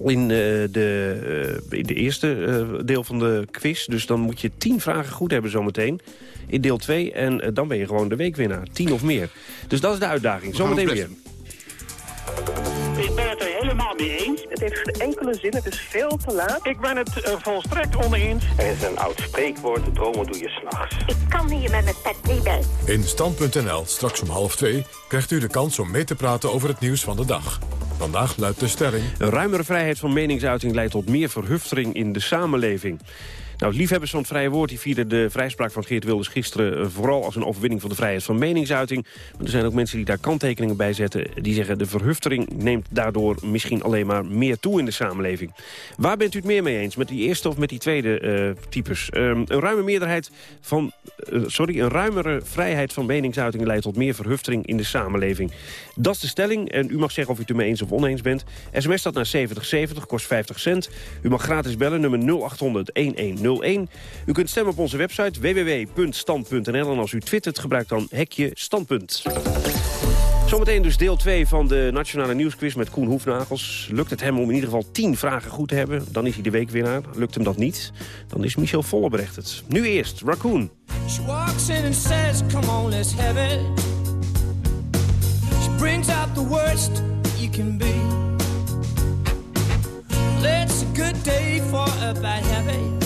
Speaker 16: in, uh, de, in de eerste deel van de quiz. Dus dan moet je tien vragen goed hebben zometeen. In deel 2. En dan ben je gewoon de weekwinnaar. Tien of meer. Dus dat is de uitdaging. Zometeen weer.
Speaker 34: Ik ben het er helemaal mee eens.
Speaker 35: Het heeft geen enkele zin, het is veel te laat.
Speaker 34: Ik ben het uh, volstrekt oneens.
Speaker 36: Er is een oud spreekwoord, dromen doe je s'nachts.
Speaker 37: Ik kan hier met mijn pet niet bij.
Speaker 1: In Stand.nl, straks om half twee, krijgt u de kans om mee te praten over het nieuws van de dag. Vandaag luidt de stelling...
Speaker 16: Een ruimere vrijheid van meningsuiting leidt tot meer verhuftering in de samenleving. Nou, liefhebbers van het vrije woord die vierden de vrijspraak van Geert Wilders gisteren vooral als een overwinning van de vrijheid van meningsuiting. Maar er zijn ook mensen die daar kanttekeningen bij zetten. Die zeggen de verhuftering neemt daardoor misschien alleen maar meer toe in de samenleving. Waar bent u het meer mee eens? Met die eerste of met die tweede uh, types? Um, een ruime meerderheid van, uh, sorry, een ruimere vrijheid van meningsuiting leidt tot meer verhuftering in de samenleving. Dat is de stelling en u mag zeggen of u het ermee eens of oneens bent. SMS staat naar 7070, kost 50 cent. U mag gratis bellen, nummer 0800 11 01. U kunt stemmen op onze website www.stand.nl. En als u twittert, gebruik dan hekje standpunt. Zometeen dus deel 2 van de Nationale Nieuwsquiz met Koen Hoefnagels. Lukt het hem om in ieder geval 10 vragen goed te hebben, dan is hij de weekwinnaar. Lukt hem dat niet, dan is Michel Vollebrecht het. Nu eerst, Raccoon. She walks in says, come on, let's have it. She brings out the worst you can be. It's a good day for a bad habit.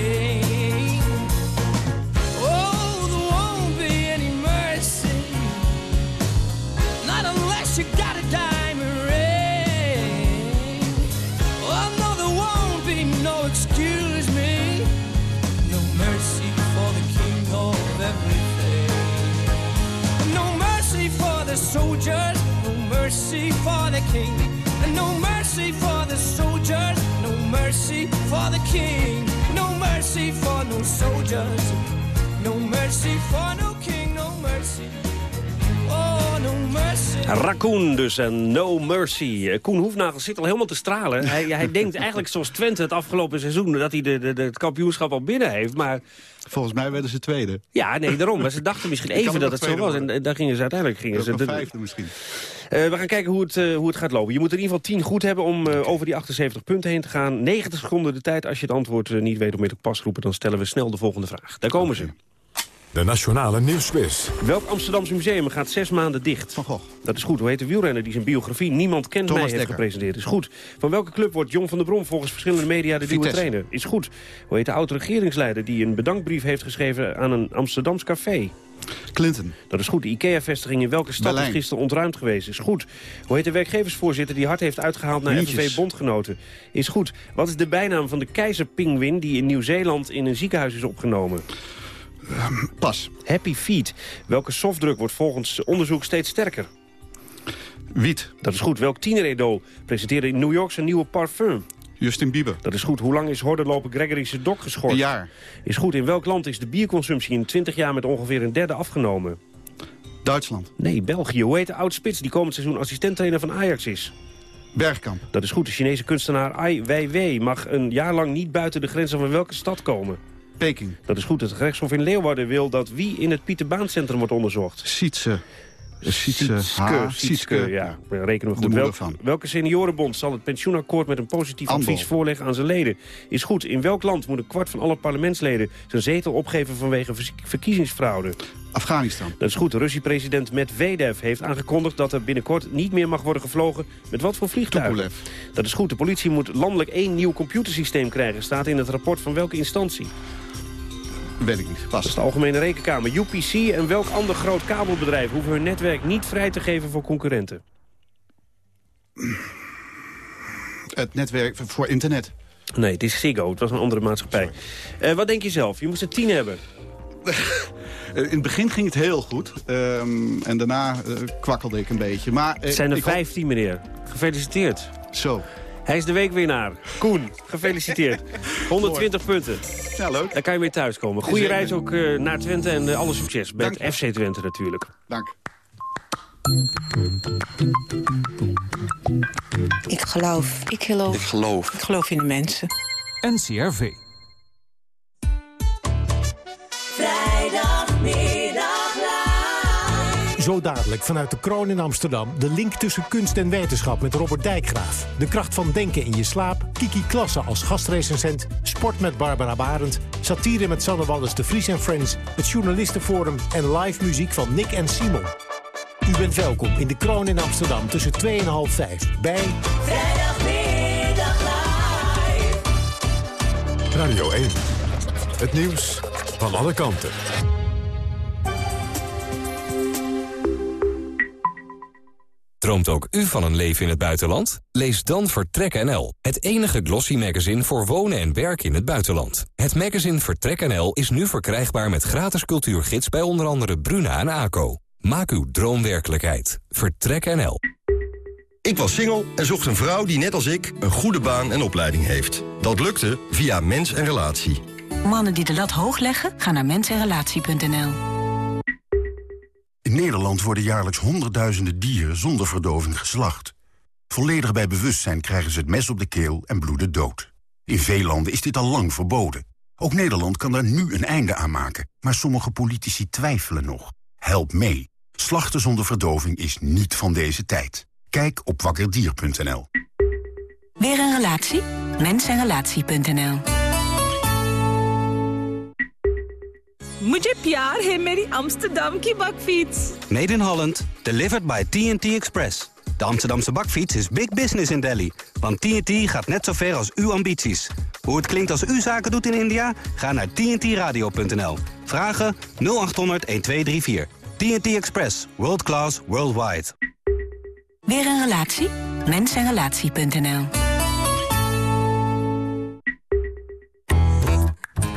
Speaker 38: Mercy for the king. And no mercy for the soldiers, no mercy for the king. No mercy for no soldiers, no mercy for no king, no mercy. Oh, no mercy.
Speaker 16: Raccoon dus en No Mercy. Eh, Koen Hoefnagel zit al helemaal te stralen. Hij, hij *laughs* denkt eigenlijk zoals Twente het afgelopen seizoen... dat hij de, de, de, het kampioenschap al binnen heeft, maar...
Speaker 29: Volgens mij werden ze tweede.
Speaker 16: Ja, nee, daarom. Maar ze dachten misschien *laughs* even dat het zo was. En eh, daar gingen ze uiteindelijk... Gingen ze de-
Speaker 29: een vijfde misschien.
Speaker 16: Eh, we gaan kijken hoe het, eh, hoe het gaat lopen. Je moet in ieder geval 10 goed hebben om eh, over die 78 punten heen te gaan. 90 seconden de tijd. Als je het antwoord niet weet onmiddellijk pas roepen... dan stellen we snel de volgende vraag. Daar komen ze.
Speaker 1: De Nationale Nieuwsquiz.
Speaker 16: Welk Amsterdamse museum gaat zes maanden dicht? Van
Speaker 29: Gogh.
Speaker 16: Dat is goed. Hoe heet de wielrenner die zijn biografie Niemand kent
Speaker 29: Thomas
Speaker 16: mij heeft
Speaker 29: Dekker.
Speaker 16: gepresenteerd? Is goed. Van welke club wordt Jong van der Brom volgens verschillende media de nieuwe trainer? Is goed. Hoe heet de oud-regeringsleider die een bedankbrief heeft geschreven aan een Amsterdams café?
Speaker 29: Clinton.
Speaker 16: Dat is goed. De IKEA-vestiging in welke stad
Speaker 29: Berlijn.
Speaker 16: is gisteren ontruimd geweest? Is goed. Hoe heet de werkgeversvoorzitter die hard heeft uitgehaald naar. FNV-bondgenoten? Is goed. Wat is de bijnaam van de keizerpinguïn die in Nieuw-Zeeland in een ziekenhuis is opgenomen?
Speaker 29: Pas.
Speaker 16: Happy Feet. Welke softdruk wordt volgens onderzoek steeds sterker?
Speaker 29: Wiet.
Speaker 16: Dat is goed. Welk tieneridool presenteerde in New York zijn nieuwe parfum?
Speaker 29: Justin Bieber.
Speaker 16: Dat is goed. Hoe lang is hordenloper Gregory Sedok geschorst?
Speaker 29: Een jaar.
Speaker 16: Is goed. In welk land is de bierconsumptie in 20 jaar met ongeveer een derde afgenomen?
Speaker 29: Duitsland.
Speaker 16: Nee, België. Hoe heet de oud-spits die komend seizoen assistenttrainer van Ajax is?
Speaker 29: Bergkamp.
Speaker 16: Dat is goed. De Chinese kunstenaar Ai Weiwei mag een jaar lang niet buiten de grenzen van welke stad komen?
Speaker 29: Peking.
Speaker 16: Dat is goed. Het gerechtshof in Leeuwarden wil dat wie in het Pieterbaancentrum wordt onderzocht?
Speaker 29: Sietse.
Speaker 16: Sietske, Sietske, ja, rekenen we goed. Welk-
Speaker 29: van.
Speaker 16: welke seniorenbond zal het pensioenakkoord met een positief advies voorleggen aan zijn leden? Is goed. In welk land moet een kwart van alle parlementsleden zijn zetel opgeven vanwege verkiezingsfraude?
Speaker 29: Afghanistan.
Speaker 16: Dat is goed. De Russische president Medvedev heeft aangekondigd dat er binnenkort niet meer mag worden gevlogen met wat voor vliegtuigen.
Speaker 29: Tupolev.
Speaker 16: Dat is goed. De politie moet landelijk één nieuw computersysteem krijgen, staat in het rapport van welke instantie?
Speaker 29: Weet ik niet.
Speaker 16: Dat
Speaker 29: Pas.
Speaker 16: is de Algemene Rekenkamer. UPC en welk ander groot kabelbedrijf hoeven hun netwerk niet vrij te geven voor concurrenten?
Speaker 29: Het netwerk voor internet.
Speaker 16: Nee, het is Ziggo. Het was een andere maatschappij. Eh, wat denk je zelf? Je moest er tien hebben. *laughs*
Speaker 29: In het begin ging het heel goed. Ehm, en daarna eh, kwakkelde ik een beetje. Maar, eh,
Speaker 16: Het zijn er
Speaker 29: ik hoop-
Speaker 16: 15, meneer. Gefeliciteerd.
Speaker 29: Zo.
Speaker 16: Hij is de weekwinnaar. Koen, gefeliciteerd. *laughs* 120 punten.
Speaker 29: Ja, leuk.
Speaker 16: Dan kan je weer thuiskomen. Goede reis ook eh, naar Twente en eh, alle succes. Bij het FC Twente natuurlijk.
Speaker 29: Dank.
Speaker 39: Ik geloof. Ik geloof. Ik geloof. Ik geloof in de mensen.
Speaker 40: NCRV.
Speaker 41: Zo dadelijk vanuit de Kroon in Amsterdam... de link tussen kunst en wetenschap met Robert Dijkgraaf. De kracht van denken in je slaap. Kiki Klasse als gastrecensent. Sport met Barbara Barend. Satire met Sanne Wallis de Vries en Friends. Het Journalistenforum en live muziek van Nick en Simon. U bent welkom in de Kroon in Amsterdam tussen 2 en half 5 bij...
Speaker 30: Vrijdagmiddag live.
Speaker 1: Radio 1. Het nieuws van alle kanten.
Speaker 42: Droomt ook u van een leven in het buitenland? Lees dan Vertrek NL, het enige glossy magazine voor wonen en werken in het buitenland. Het magazine Vertrek NL is nu verkrijgbaar met gratis cultuurgids bij onder andere Bruna en ACO. Maak uw droom werkelijkheid. Vertrek NL.
Speaker 43: Ik was single en zocht een vrouw die net als ik een goede baan en opleiding heeft. Dat lukte via Mens en Relatie.
Speaker 44: Mannen die de lat hoog leggen, gaan naar mensenrelatie.nl.
Speaker 45: In Nederland worden jaarlijks honderdduizenden dieren zonder verdoving geslacht.
Speaker 46: Volledig bij bewustzijn krijgen ze het mes op de keel en bloeden dood. In veel landen is dit al lang verboden. Ook Nederland kan daar nu een einde aan maken. Maar sommige politici twijfelen nog. Help mee. Slachten zonder verdoving is niet van deze tijd. Kijk op wakkerdier.nl.
Speaker 44: Weer een relatie? Mensenrelatie.nl
Speaker 47: मुझे प्यार है मेरी Amsterdam की bakfiets.
Speaker 48: Made in Holland, delivered by TNT Express. De Amsterdamse bakfiets is big business in Delhi. Want TNT gaat net zo ver als uw ambities. Hoe het klinkt als u zaken doet in India? Ga naar tntradio.nl. Vragen 0800 1234. TNT Express. World class, worldwide.
Speaker 44: Weer een relatie? Mensenrelatie.nl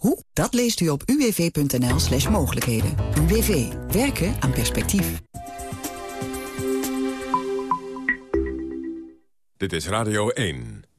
Speaker 49: Hoe? Dat leest u op uwv.nl slash mogelijkheden. UWV. Werken aan perspectief.
Speaker 1: Dit is Radio 1.